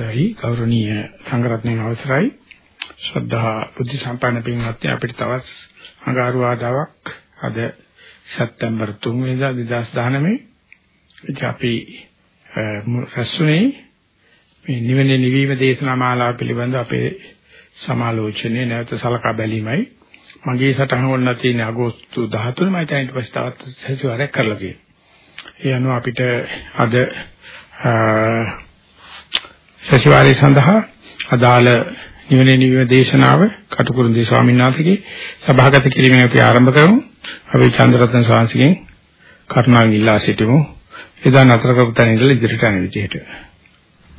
දැයි ගෞරවනීය සංඝරත්නයේ අවසරයි. ශ්‍රද්ධා බුද්ධ සම්පන්න පින්වත්නි අපිට තවත් අඟහරුවාදාවක් අද සැප්තැම්බර් 3 වෙනිදා 2019 ඉතින් අපි රැස්ුනේ මේ නිවනේ නිවීම දේශනා මාලාව පිළිබඳ අපේ සමාලෝචනයේ නැවත සලකා බැලීමයි. මගේ සටහන වුණා තියෙන අගෝස්තු 13 මම ඊට පස්සේ තවත් සැසිවාරයක් කරලා තියෙනවා. ඒ අනුව අපිට අද සතිವಾರයේ සඳහා අදාළ නිවනේ නිවීම දේශනාව කටුකුරුන්දී ස්වාමීන් වහන්සේගේ සභාගත කිරීමෙන් අපි ආරම්භ කරමු. අපි චන්ද්‍රරත්න ස්වාමීන්ගෙන් කරුණාවෙන් ඉල්ලා සිටිමු. එදා නතර කරපු තැන ඉඳලා ඉදිරියට යන විදිහට.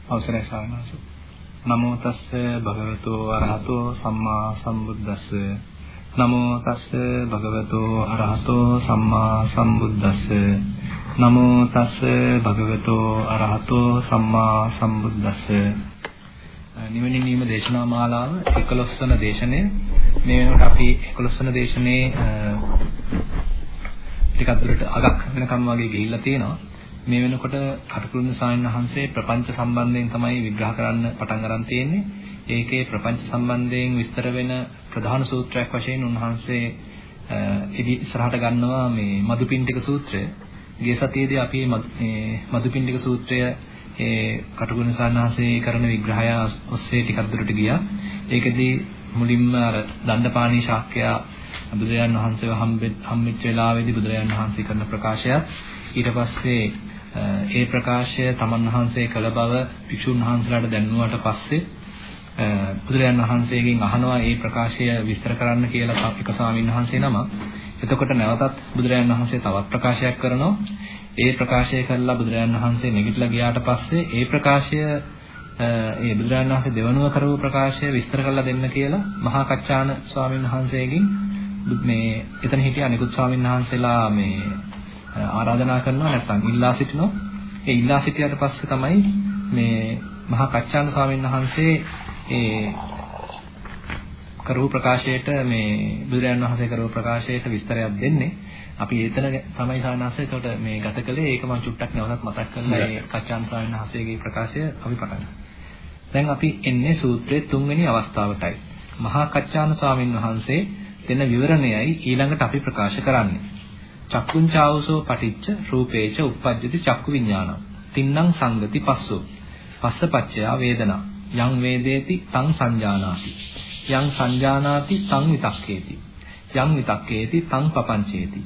අවසරයි ස්වාමීන් වහන්සේ. නමෝ තස්ස භගවතු අරහතෝ සම්මා සම්බුද්දස්ස නමෝ තස්ස භගවතු අරහතෝ සම්මා සම්බුද්දස්ස. නමෝ තස්ස භගවතෝ අරහතෝ සම්මා සම්බුද්දස්ස. නිවන නීම දේශනා මාලාව 11 වන දේශනය. මේ වෙනකොට අපි 11 වන දේශනේ ටිකක් දුරට අගක් වෙනකම් වගේ ගිහිල්ලා තියෙනවා. මේ වෙනකොට කටුකුරුන් සායන් වහන්සේ ප්‍රපංච සම්බන්ධයෙන් තමයි විග්‍රහ කරන්න පටන් අරන් තියෙන්නේ. ඒකේ ප්‍රපංච සම්බන්ධයෙන් විස්තර වෙන ප්‍රධාන සූත්‍රයක් වශයෙන් උන්වහන්සේ ඉදි ඉස්සරහට ගන්නවා මේ මදුපිණ්ඩික සූත්‍රය ගිය සතියේදී අපි මේ මදුපිණ්ඩික සූත්‍රය ඒ කටුකුණ සාන්නාසේ කරන විග්‍රහය ඔස්සේ ටිකක් දුරට ගියා. ඒකෙදී මුලින්ම අර දණ්ඩපාණී ශාක්‍යයා බුදුරජාන් වහන්සේව හම්බෙච්ච වෙලාවේදී බුදුරජාන් වහන්සේ කරන ප්‍රකාශයත් ඊට පස්සේ ඒ ප්‍රකාශය තමන් වහන්සේ කළ බව භික්ෂුන් වහන්සේලාට දැන්නුවාට පස්සේ බුදුරජාන් වහන්සේගෙන් අහනවා මේ ප්‍රකාශය විස්තර කරන්න කියලා එක ස්වාමීන් වහන්සේ නම එතකොට නැවතත් බුදුරජාන් වහන්සේ තවත් ප්‍රකාශයක් කරනවා. ඒ ප්‍රකාශය කළා බුදුරජාන් වහන්සේ නැගිටලා ගියාට පස්සේ ඒ ප්‍රකාශය ඒ බුදුරජාන් වහන්සේ දෙවනුව කරපු ප්‍රකාශය විස්තර කරලා දෙන්න කියලා මහා කච්චාන ස්වාමීන් වහන්සේගෙන් මේ එතන හිටිය අනිකුත් ස්වාමීන් වහන්සේලා මේ ආරාධනා කරනවා නැත්නම් ඉල්ලා සිටිනවා. ඒ ඉල්ලා සිටියට පස්සේ තමයි මේ මහා කච්චාන ස්වාමීන් වහන්සේ ඒ කරපු ප්‍රකාශයට මේ බුදුරජාණන් වහන්සේ කරපු ප්‍රකාශයට විස්තරයක් දෙන්නේ. අපි එතන තමයි සානාසය එතකොට මේ ගත කළේ ඒක මම චුට්ටක් නැවතත් මතක් කරලා ඒ කච්චාන් ස්වාමීන් වහන්සේගේ ප්‍රකාශය අපි පටන් දැන් අපි එන්නේ සූත්‍රයේ තුන්වෙනි අවස්ථාවටයි. මහා කච්චාන ස්වාමීන් වහන්සේ දෙන විවරණයයි ඊළඟට අපි ප්‍රකාශ කරන්නේ. චක්කුංචාවසෝ පටිච්ච රූපේච uppajjati චක්කු විඥානං. තින්නම් සංගති පස්සෝ. පස්සපච්චයා වේදනා. යං වේදේති තං සංජානාති. යං සංජානාති තං විතක්කේති. යං විතක්කේති තං පපංචේති.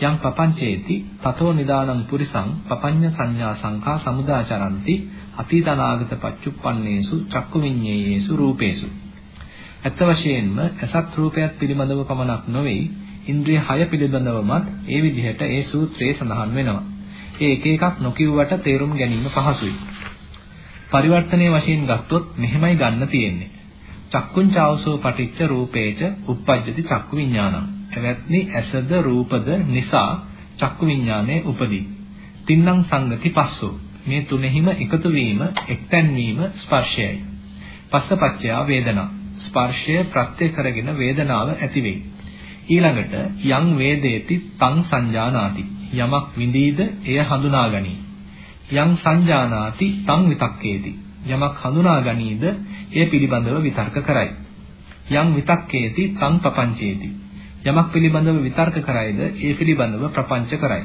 යං පපංචේති තතෝ නිදානං පුරිසං පපඤ්ඤ සංඥා සංඛා සමුදාචරಂತಿ අතීතනාගත පච්චුප්පන්නේසු චක්කු විඤ්ඤේයේසු රූපේසු. ඇත්ත වශයෙන්ම අසත් රූපයක් පිළිබඳව පමණක් නොවේ. ඉන්ද්‍රිය 6 පිළිබඳවමත් ඒ විදිහට ඒ සූත්‍රයේ සඳහන් වෙනවා. ඒ එක එකක් නොකියුවට තේරුම් ගැනීම පහසුයි. පරිවර්තනයේ වශයෙන් ගත්තොත් මෙහෙමයි ගන්න තියෙන්නේ චක්කුංචාවසෝ පටිච්ච රූපේච uppajjati චක්කු විඥානං. එවත්නි ඇසද රූපද නිසා චක්කු විඥානයේ උපදී. තින්නම් සංගති පස්සෝ. මේ තුනෙහිම එකතු වීම එක්තැන් වීම ස්පර්ශයයි. පස්සපච්චය වේදනා. ස්පර්ශය ප්‍රත්‍ය කරගෙන වේදනාව ඇති වෙයි. ඊළඟට යං වේදේති තං සංජානාති. යමක් විඳීද එය හඳුනාගනී. යම් සංජානාති තං විතක්කේති. යමක් හඳුනා ගනීද ඒ පිළිබඳව විතර්ක කරයි. යම් විතක්කේති තං ප්‍රපංචේති යමක් පිළිබඳව විතර්ක කරයිද ඒ පිළිබඳව ප්‍රපංච කරයි.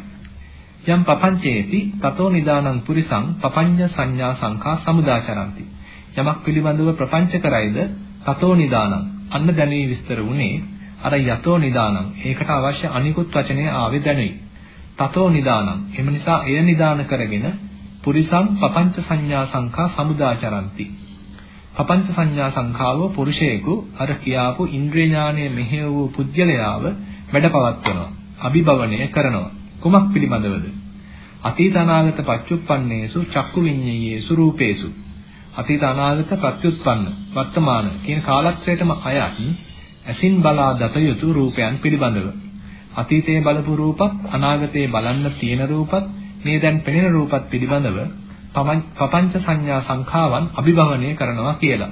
යම් ප්‍රපංචේති තතෝ නිදානං පුරිසං පපඤ්ඤ සංඥා සංඛා සමුදාචරಂತಿ. යමක් පිළිබඳව ප්‍රපංච කරයිද තතෝ නිදානං. අන්න දැනුයි විස්තර වුණේ. අර යතෝ නිදානං ඒකට අවශ්‍ය අනිකුත් වචනය ආවේ දැනුයි. තතෝ නිදානං. එම නිසා එය නිදාන කරගෙන පුරිසං පపంచ සංඥා සංඛා සමුදාචරಂತಿ. පపంచ සංඥා සංඛාව පුරුෂයෙකු අර කියාපු ඉන්ද්‍රිය ඥානයේ මෙහෙය වූ පුද්ගලයාව වැඩපවත්වනවා. අභිභවණය කරනවා. කුමක් පිළිබඳවද? අතීත අනාගත පච්චුප්පන්නේසු චක්කු විඤ්ඤයේසු රූපේසු. අතීත අනාගත ප්‍රත්‍යুৎපන්න වර්තමාන කියන කාලත්‍රයටම අයත් ඇසින් බලා දත යුතු රූපයන් පිළිබඳව. අතීතයේ බලපු රූපත් අනාගතයේ බලන්න තියෙන රූපත් මේ දැන් පෙනෙන රූපත් පිළිබඳව පపంచ සංඥා සංඛාවන් අභිභවනය කරනවා කියලා.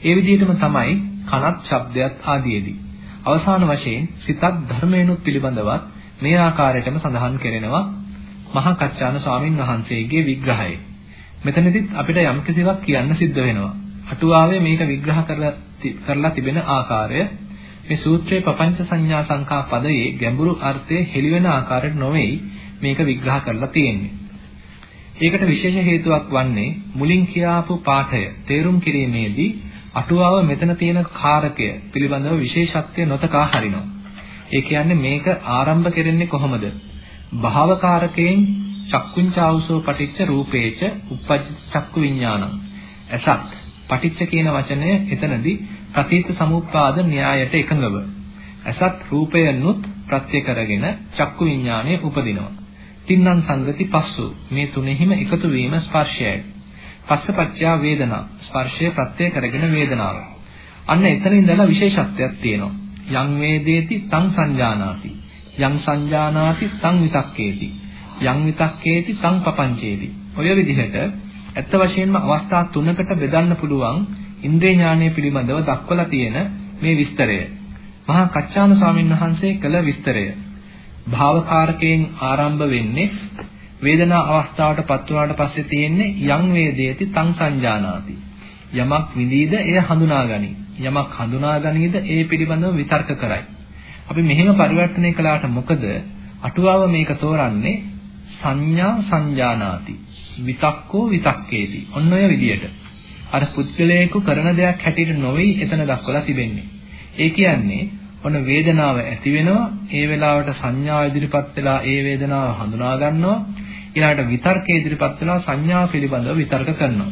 ඒ විදිහටම තමයි කනත් ශබ්දයක් ආදීදී. අවසාන වශයෙන් සිතත් ධර්මයනුත් පිළිබඳවත් මේ ආකාරයටම සඳහන් කරනවා මහා කච්චාන ස්වාමින් වහන්සේගේ විග්‍රහයේ. මෙතනදිත් අපිට යම් කිසිවක් කියන්න සිද්ධ වෙනවා. අටුවාවේ මේක විග්‍රහ කරලා තිබෙන ආකාරය මේ සූත්‍රයේ පపంచ සංඥා සංඛා පදයේ ගැඹුරු අර්ථය හෙළිවෙන ආකාරයට නොවේයි මේක විග්‍රහ කරලා තියෙන්නේ. ඒකට විශේෂ හේතුවක් වන්නේ මුලින් කියාපු පාඨය තේරුම් කිරීමේදී අටුවාව මෙතන තියෙන කාරකය පිළිබඳව විශේෂත්වය නොතකා හරිනවා. ඒ කියන්නේ මේක ආරම්භ කෙරෙන්නේ කොහොමද? භාවකාරකයෙන් චක්කුංචාවසෝ පටිච්ච රූපේච uppajjita චක්කු විඥානං. එසත් පටිච්ච කියන වචනය එතනදී ප්‍රතීත සමුප්පාද න්‍යායට එකඟව. එසත් රූපයනුත් ප්‍රත්‍ය කරගෙන චක්කු විඥානය උපදිනවා. තින්නම් සංගති පස්සු මේ තුනෙහිම එකතු වීම ස්පර්ශයයි. පස්සපච්චා වේදනා ස්පර්ශය ප්‍රත්‍ය කරගෙන වේදනාව. අන්න එතන ඉඳලා විශේෂත්වයක් තියෙනවා. යං වේදේති තං සංජානාති. යං සංජානාති තං විතක්කේති. යං විතක්කේති තං පపంచේති. ඔය විදිහට ඇත්ත වශයෙන්ම අවස්ථා තුනකට බෙදන්න පුළුවන් ඉන්ද්‍රිය ඥානය පිළිබඳව දක්වලා තියෙන මේ විස්තරය. මහා කච්චාන ස්වාමීන් වහන්සේ කළ විස්තරය. භාවකාරකයෙන් ආරම්භ වෙන්නේ වේදනා අවස්ථාවට පත් වුණාට පස්සේ තියෙන්නේ යං වේදේති තං සංජානාති. යමක් විඳීද එය හඳුනාගනි. යමක් හඳුනාගනීද ඒ පිළිබඳව විතර්ක කරයි. අපි මෙහෙම පරිවර්තනය කළාට මොකද අටුවාව මේක තෝරන්නේ සංඥා සංජානාති. විතක්කෝ විතක්කේති. ඔන්න ඔය විදියට. අර පුද්ගලයෙකු කරන දෙයක් හැටියට නොවේයි එතන දක්වලා තිබෙන්නේ. ඒ කියන්නේ ඔන්න වේදනාව ඇති වෙනවා ඒ වෙලාවට සංඥා ඉදිරිපත් වෙලා ඒ වේදනාව හඳුනා ගන්නවා. ඊළඟට විතර්කයේ ඉදිරිපත් වෙලා සංඥා පිළිබඳව විතර්ක කරනවා.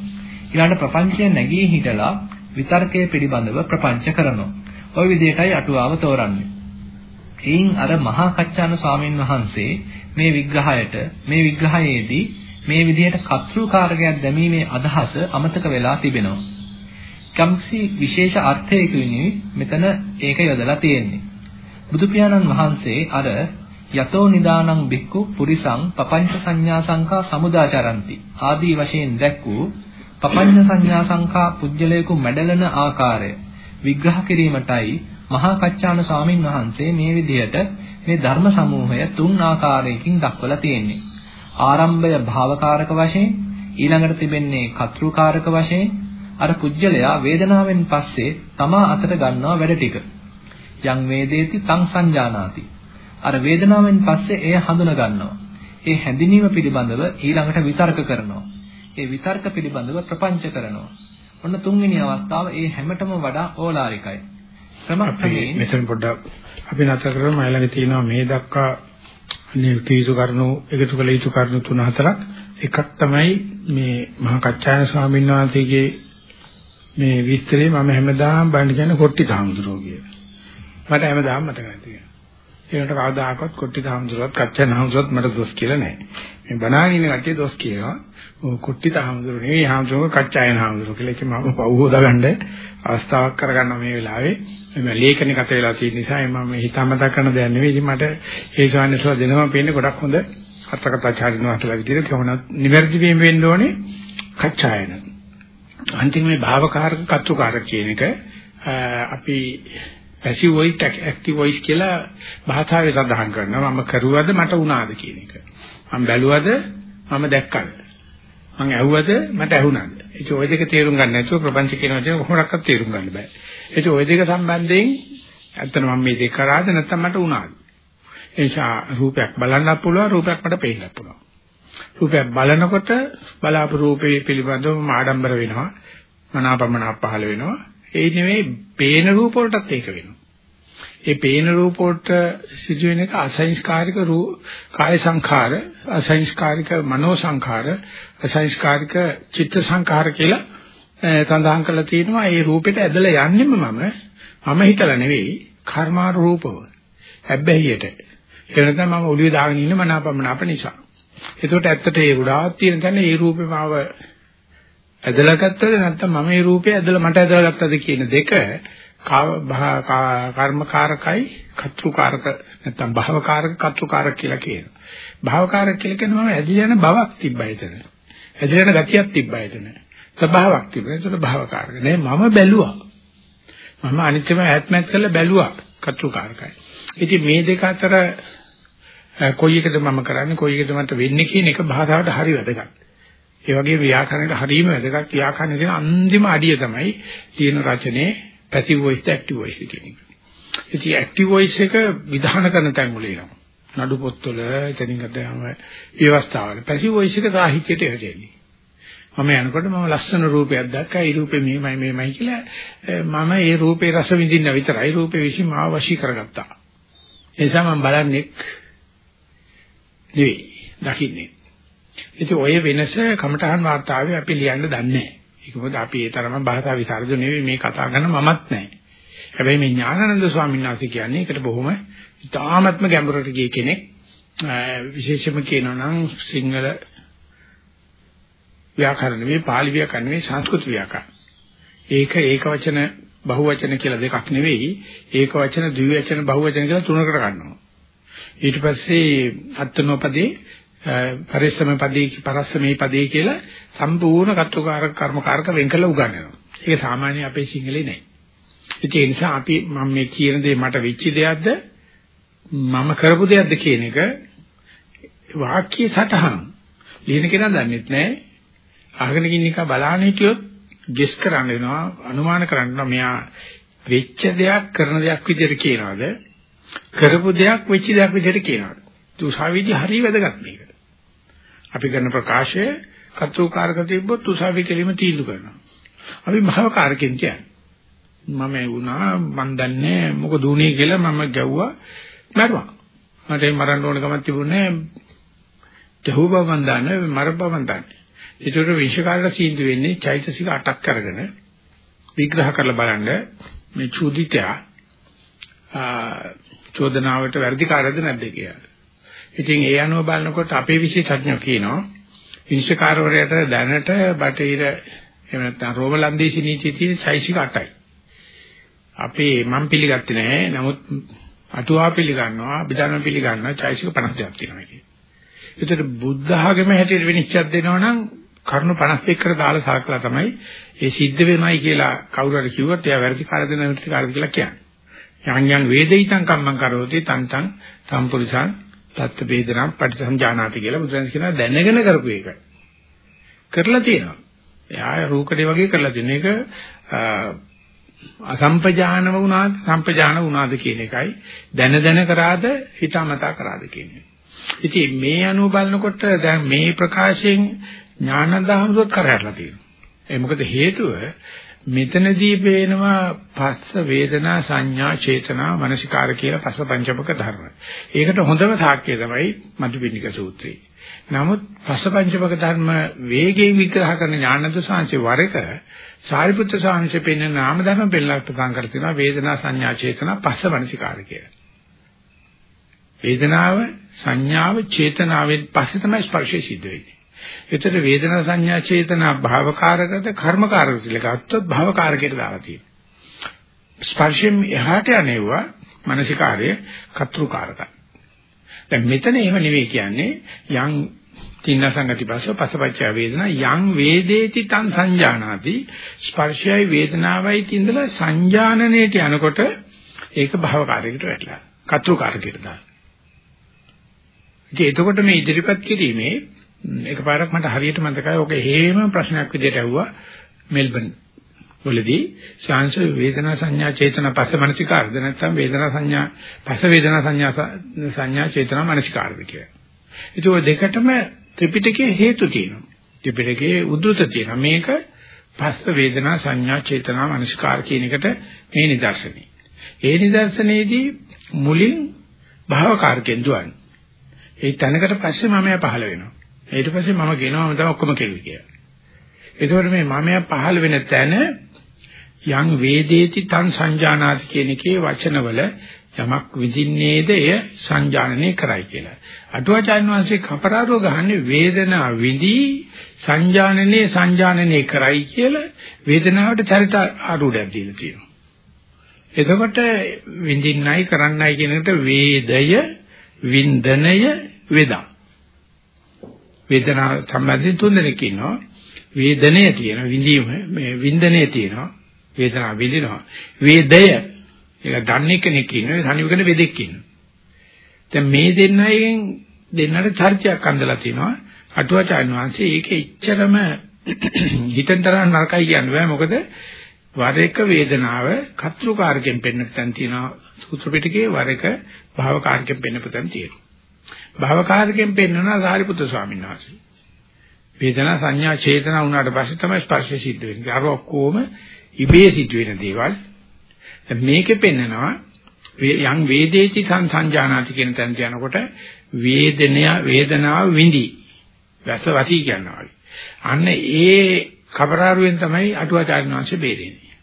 ඊළඟට ප්‍රපංචය නැගී හිටලා විතර්කයේ පිළිබඳව ප්‍රපංච කරනවා. ওই විදිහටයි අටුවාව තෝරන්නේ. එයින් අර මහා කච්චාන ස්වාමීන් වහන්සේ මේ විග්‍රහයට මේ විග්‍රහයේදී මේ විදිහට කර්තෘකාරකයක් දැමීමේ අදහස අමතක වෙලා තිබෙනවා. යම්කිසි විශේෂ අර්ථයකිනුයි මෙතන ඒක යොදලා තියෙන්නේ. බුදු වහන්සේ අර යතෝ නිදානං බික්කු පුරිසං පපංච සංඥා සංඛා සමුදාචරಂತಿ ආදී වශයෙන් දැක්වූ පපඤ්ඤ සංඥා සංඛා පුජ්‍යලයක මැඩලන ආකාරය විග්‍රහ කිරීමටයි මහා කච්චාන ස්වාමින් වහන්සේ මේ විදිහට මේ ධර්ම සමූහය තුන් ආකාරයකින් දක්වලා තියෙන්නේ. ආරම්භය භාවකාරක වශයෙන්, ඊළඟට තිබෙන්නේ කත්‍රුකාරක වශයෙන්, අර පුජ්‍යලයා වේදනාවෙන් පස්සේ තමා අතට ගන්නවා වැඩ ටික. යං වේදේති තං සංජානාති. අර වේදනාවෙන් පස්සේ එය හඳුන ගන්නවා. ඒ හැඳිනීම පිළිබඳව ඊළඟට විතර්ක කරනවා. ඒ විතර්ක පිළිබඳව ප්‍රපංච කරනවා. ඔන්න තුන්වෙනි අවස්ථාව ඒ හැමතෙම වඩා ඕලාරිකයි. ක්‍රමක්‍රමයෙන් මෙතන පොඩ්ඩක් අපි නතර කරමු ඊළඟ තියෙනවා මේ දක්වා නිර්කීසු කරුණු එකතු කළ යුතු කරුණු තුන හතරක් එකක් තමයි මේ මහා කච්චායන ස්වාමීන් වහන්සේගේ මේ විස්තරේ මම හැමදාම බණ කියන කොට්ටි තාම්දුරෝ කිය. මට හැමදාම මතක නැති වෙනවා. ඒකට කවදාකවත් කොට්ටි තාම්දුරවත් කච්චායන හම්සොත් මට දොස් කියලා නැහැ. මේ බණාගෙන ඉන්න කට්ටිය දොස් කියනවා. කොට්ටි තාම්දුරෝ නෙවෙයි හම්සොම කච්චායන හම්දුරෝ කියලා. ඒක මම පව් හොදාගන්න අවස්ථාවක් කරගන්න මේ වෙලාවේ මම ලේඛනගත වෙලා තියෙන නිසා මම හිතාමතා කරන දෙයක් නෙවෙයි. ඉතින් මට ඒ ශානසව දෙනවා පේන්නේ ගොඩක් හොඳ අර්ථකථාචාරින් වහන්සේලා විදිහට කොහොමද නිවැරදි වීම වෙන්න ඕනේ කච්චායන. අන්තිම මේ භාවකාරක කතුකාරක කියන එක අපි පැසිව් වොයිස් ඇක්ටිව් වොයිස් කියලා භාෂාවේ සඳහන් කරනවා. මම කරුවද මට වුණාද කියන එක. මම බැලුවද මම දැක්කද? මම ඇහුවද මට ඇහුණාද? ඒක ওই දෙක තේරුම් ගන්න නැතුව ප්‍රපංච කියන වචන කොහොමඩක්වත් තේරුම් ගන්න බෑ. ඒක ওই දෙක සම්බන්ධයෙන් ඇත්තට මම මේ දෙක කරාද නැත්නම් මට උනාද? ඒ නිසා රූපයක් බලන්නත් පුළුවන් රූපයක් මට පේන්නත් පුළුවන්. රූපයක් බලනකොට බලාපු රූපේ පිළිබඳව ආඩම්බර වෙනවා. මනාපමනාප පහළ වෙනවා. ඒ නෙමෙයි පේන රූප වලටත් ඒක වෙනවා. ඒ පේන රූප වලට සිදුවෙන එක අසංස්කාරික කාය සංඛාර, අසංස්කාරික මනෝ සංඛාර, අසංස්කාරික චිත්ත සංඛාර කියලා සඳහන් කරලා තියෙනවා. ඒ රූපෙට ඇදලා යන්නෙම මම මම හිතලා නෙවෙයි කර්මා රූපව. හැබැයිට. ඒ නැත්නම් මම ඔළුවේ දාගෙන ඉන්න මනාපමනාප නිසා. ඒකට ඇත්තට ඒ ගොඩාක් තියෙන තැන ඒ රූපේ මාව ඇදලා ගත්තද නැත්නම් මම මේ රූපේ ඇදලා මට ඇදලා ගත්තද කියන දෙක කර්මකාරකයි කතෘකාරක නැත්නම් භවකාරක කතෘකාරක කියලා කියනවා. භවකාරක කියලා කියනම ඇදලා යන බවක් තිබ්බා එතන. ඇදලා යන ගතියක් තිබ්බා එතන. ස්වභාවයක් තිබුණා. ඒකට භවකාරක නෑ මම බැලුවා. මම අනිත්‍යම ඈත්මත් කරලා බැලුවා කතෘකාරකයි. ඉතින් මේ දෙක අතර කොයි එකද මම කරන්නේ කොයි එකද මට වෙන්නේ කියන එක භාෂාවට හරි වැදගත්. ඒ වගේ ව්‍යාකරණයට හරීම වැදගත් ව්‍යාකරණයේ තියෙන අන්තිම අඩිය තමයි තියෙන රචනයේ පැසිව් වොයිස් ඇක්ටිව් වොයිස් කියන එක. ඉතින් ඇක්ටිව් වොයිස් එක විධාන කරන තැන් වල එනවා. නඩු පොත්වල එතනින් ගත්තාම ව්‍යවස්ථාවල පැසිව් වොයිස් එක සාහිත්‍යයට එහෙදෙන්නේ. මම යනකොට මම ලස්සන රූපයක් දැක්කා. ඒ රූපේ මෙහෙමයි මෙහෙමයි කියලා මම ඒ රූපේ රස විඳින්න විතරයි රූපේ විශ්ීම ආව වශී කරගත්තා. ඒ නිසා මම බලන්නේ නෙවෙයි දකින්නේ. ඉතින් ඔය වෙනස කමඨහන් වාර්තාවේ අපි ලියන්න දන්නේ නැහැ. ඒක මොකද අපි ඒ තරම භාෂා විසරද නෙවෙයි මේ කතා කරන මමත් නැහැ. හැබැයි මේ ඥානানন্দ ස්වාමීන් වහන්සේ කියන්නේ ඒකට බොහොම ඉතාමත්ම ගැඹුරට ගිය කෙනෙක්. විශේෂයෙන්ම කියනවා නම් සිංහල ව්‍යාකරණ නෙවෙයි පාලි ව්‍යාකරණ නෙවෙයි සංස්කෘත ව්‍යාකරණ. ඒක ඒක වචන බහුවචන කියලා දෙකක් නෙවෙයි ඒක වචන ද්විවචන බහුවචන කියලා තුනකට ගන්නවා. ඊට පස්සේ අත්නෝපදී පරිස්සම පදේ පරස්සමේ පදේ කියලා සම්පූර්ණ කත්වකාරක කර්මකාරක වෙන් කළ උගන්වනවා. ඒක සාමාන්‍ය අපේ සිංහලේ නෑ. ඒ නිසා අපි මම මේ කියන දේ මට වෙච්ච දෙයක්ද මම කරපු දෙයක්ද කියන එක වාක්‍ය සටහන් ලියන කෙනා දන්නෙත් නෑ. අහගෙන ඉන්න එක බලන්න හිටියොත් ගෙස් කරන්න වෙනවා අනුමාන කරන්න වෙනවා මෙයා වෙච්ච දෙයක් කරන දෙයක් විදිහට කියනවාද කරපු දෙයක් වෙච්ච දෙයක් විදිහට කියනවාද තුසාවිදි හරිය වැදගත් මේක අපි කරන ප්‍රකාශය කතුකාරක තිබ්බොත් උසාවි කෙලිම තීන්දුව කරනවා. අපි භවකාරකෙන් කියන්නේ. මම වුණා මන් දන්නේ මොකද උනේ කියලා මම ගැව්වා මරුවා. මට මරන්න ඕන කමක් තිබුණේ නැහැ. බව මන් දන්නේ මරබව මන් දන්නේ. ඒතර විශ්වකාරක සීන්දු වෙන්නේ චෛතසික 8ක් අරගෙන විග්‍රහ කරලා බලන්න මේ චුදිතයා චෝදනාවට වැඩිකාරද නැද්ද කියලා. ඉතින් ඒ අනුව බලනකොට අපේ විශේෂඥයෝ කියනවා විනිශ්චයකාරවරයාට දැනට බටහිර එහෙම නැත්නම් රෝම ලන්දේසි නීතියේ තියෙන සයිසික 8යි. අපේ මම පිළිගත්තේ නැහැ. නමුත් අටුවා පිළිගන්නවා, අභිධර්ම පිළිගන්නවා, චෛසික 52ක් තියෙනවා කියන්නේ. ඒතර බුද්ධ ආගම හැටියට විනිශ්චයක් දෙනවා නම් කරුණු 52කට දාලා සාකලා තමයි ඒ සිද්ධ වෙනවයි කියලා කවුරු හරි කිව්වොත් එයා වැරදි කාර්යද නැති කාර්යද කියලා කියන්නේ. යම් යම් වේදිතං කම්මං කරෝති තන්තං සම්පුරිසං තත්ත්ව වේදනා පටිසංජානාති කියලා බුදුරජාණන් කියනවා දැනගෙන කරපු එක. කරලා තියෙනවා. එයා රූකඩේ වගේ කරලා තියෙන එක අසම්පජානව වුණාද සම්පජාන වුණාද කියන එකයි දැන දැන කරාද හිතාමතා කරාද කියන එක. ඉතින් මේ අනුව බලනකොට දැන් මේ ප්‍රකාශයෙන් ඥානදාහමසොත් කරහැරලා තියෙනවා. ඒ මොකද හේතුව මෙතනදී පේනවා පස්ස වේදනා සංඥා චේතනා මනසිකාර කියලා පස්ස පංචමක ධර්ම. ඒකට හොඳම සාක්ෂිය තමයි මදුපිණ්ඩික සූත්‍රය. නමුත් පස්ස පංචමක ධර්ම වේගයෙන් විග්‍රහ කරන ඥානද සාංශේ වරක සාරිපුත්‍ර සාංශේ පෙන්න නාම ධර්ම පෙන්නලා ප්‍රදාන් කර තිනවා වේදනා සංඥා චේතනා පස්ස මනසිකාර කියලා. වේදනාව සංඥාව චේතනාවෙන් පස්සේ තමයි ස්පර්ශය සිද්ධ වෙන්නේ. එතකොට වේදනා සංඥා චේතනා භාවකාරකද කර්මකාරක කියලා ගත්තොත් භාවකාරකයට දාලා තියෙනවා. ස්පර්ශයෙන් එහාට යනවා මානසිකාර්ය කතෘකාරකයි. දැන් මෙතන එහෙම නෙවෙයි කියන්නේ යම් තින්න සංගතිපස්ස පසපච්චය වේදනා යම් වේදේති තං සංජානාති ස්පර්ශයයි වේදනාවයි තින්දලා සංජානනයේට යනකොට ඒක භවකාරයකට වැටලා කතෘකාරකයට දාන. ඉතින් එතකොට මේ ඉදිරිපත් කිරීමේ එකපාරක් මට හරියට මතකයි ඔක හේම ප්‍රශ්නයක් විදිහට ඇහුවා මෙල්බන් වලදී ශාංශ වේදනා සංඥා චේතනා පස්ස මනසිකාර්ද නැත්නම් වේදනා සංඥා පස්ස වේදනා සංඥා සංඥා චේතනා මනසිකාර්ද කියලා. ඒක ඔය දෙකටම ත්‍රිපිටකයේ හේතු තියෙනවා. ත්‍රිපිටකයේ උද්දෘත තියෙනවා. මේක පස්ස වේදනා සංඥා චේතනා මනසිකාර කියන එකට මේ නිදර්ශනයි. ඒ නිදර්ශනයේදී මුලින් භාවකාරකෙන් දුවන්නේ. ඒ තැනකට පස්සේ මම පහළ වෙනවා. ඊට පස්සේ මම කියනවා මම තමයි ඔක්කොම කෙරුවේ කියලා. ඒකෝට මේ මමයා පහළ වෙන තැන යම් වේදේති තං සංජානාති කියන එකේ වචනවල යමක් විඳින්නේද එය සංජානනය කරයි කියලා. අටුවාචාර්ය වංශේ කපරාරෝ ගහන්නේ වේදනාව විඳී සංජානනයේ සංජානනය කරයි කියලා වේදනාවට චරිත ආරූಢයක් දීලා තියෙනවා. එතකොට විඳින්නයි කරන්නයි කියන එකට වේදය වින්දනය වේදා වේදනාව සම්බන්ධයෙන් තුන් දෙනෙක් ඉන්නවා. වේදනය තියෙන විඳීම මේ වින්දනය තියෙනවා. වේදනාව විඳිනවා. වේදය ඒක දන්නේ කෙනෙක් ඉන්නවා. තනිවකට වෙදෙක් ඉන්නවා. දැන් මේ දෙන්නයෙන් දෙන්නට චර්චයක් අඳලා තිනවා. අටුවාචාන් වහන්සේ ඒක එච්චරම හිතෙන් තරම් නරකයි කියන්න බෑ මොකද වර එක වේදනාව කතෘකාරකෙන් පෙන්වන තැන තියෙනවා සූත්‍ර පිටකේ වර එක භාවකාරකෙන් පෙන්වපු තැන තියෙනවා. භාවකාරකෙන් පෙන්වනවා සාරිපුත්‍ර ස්වාමීන් වහන්සේ. වේදනා සංඥා චේතනා වුණාට පස්සේ තමයි ස්පර්ශය සිද්ධ වෙන්නේ. අර ඔක්කොම ඉබේ සිද්ධ වෙන දේවල්. මේකේ පෙන්නනවා යම් වේදේති සංසංජානාති කියන තැන යනකොට වේදනය වේදනාව විඳි. වැස වති කියනවා. අන්න ඒ කබරාරුවෙන් තමයි අටුවාචාර්ය වංශය බේරෙන්නේ.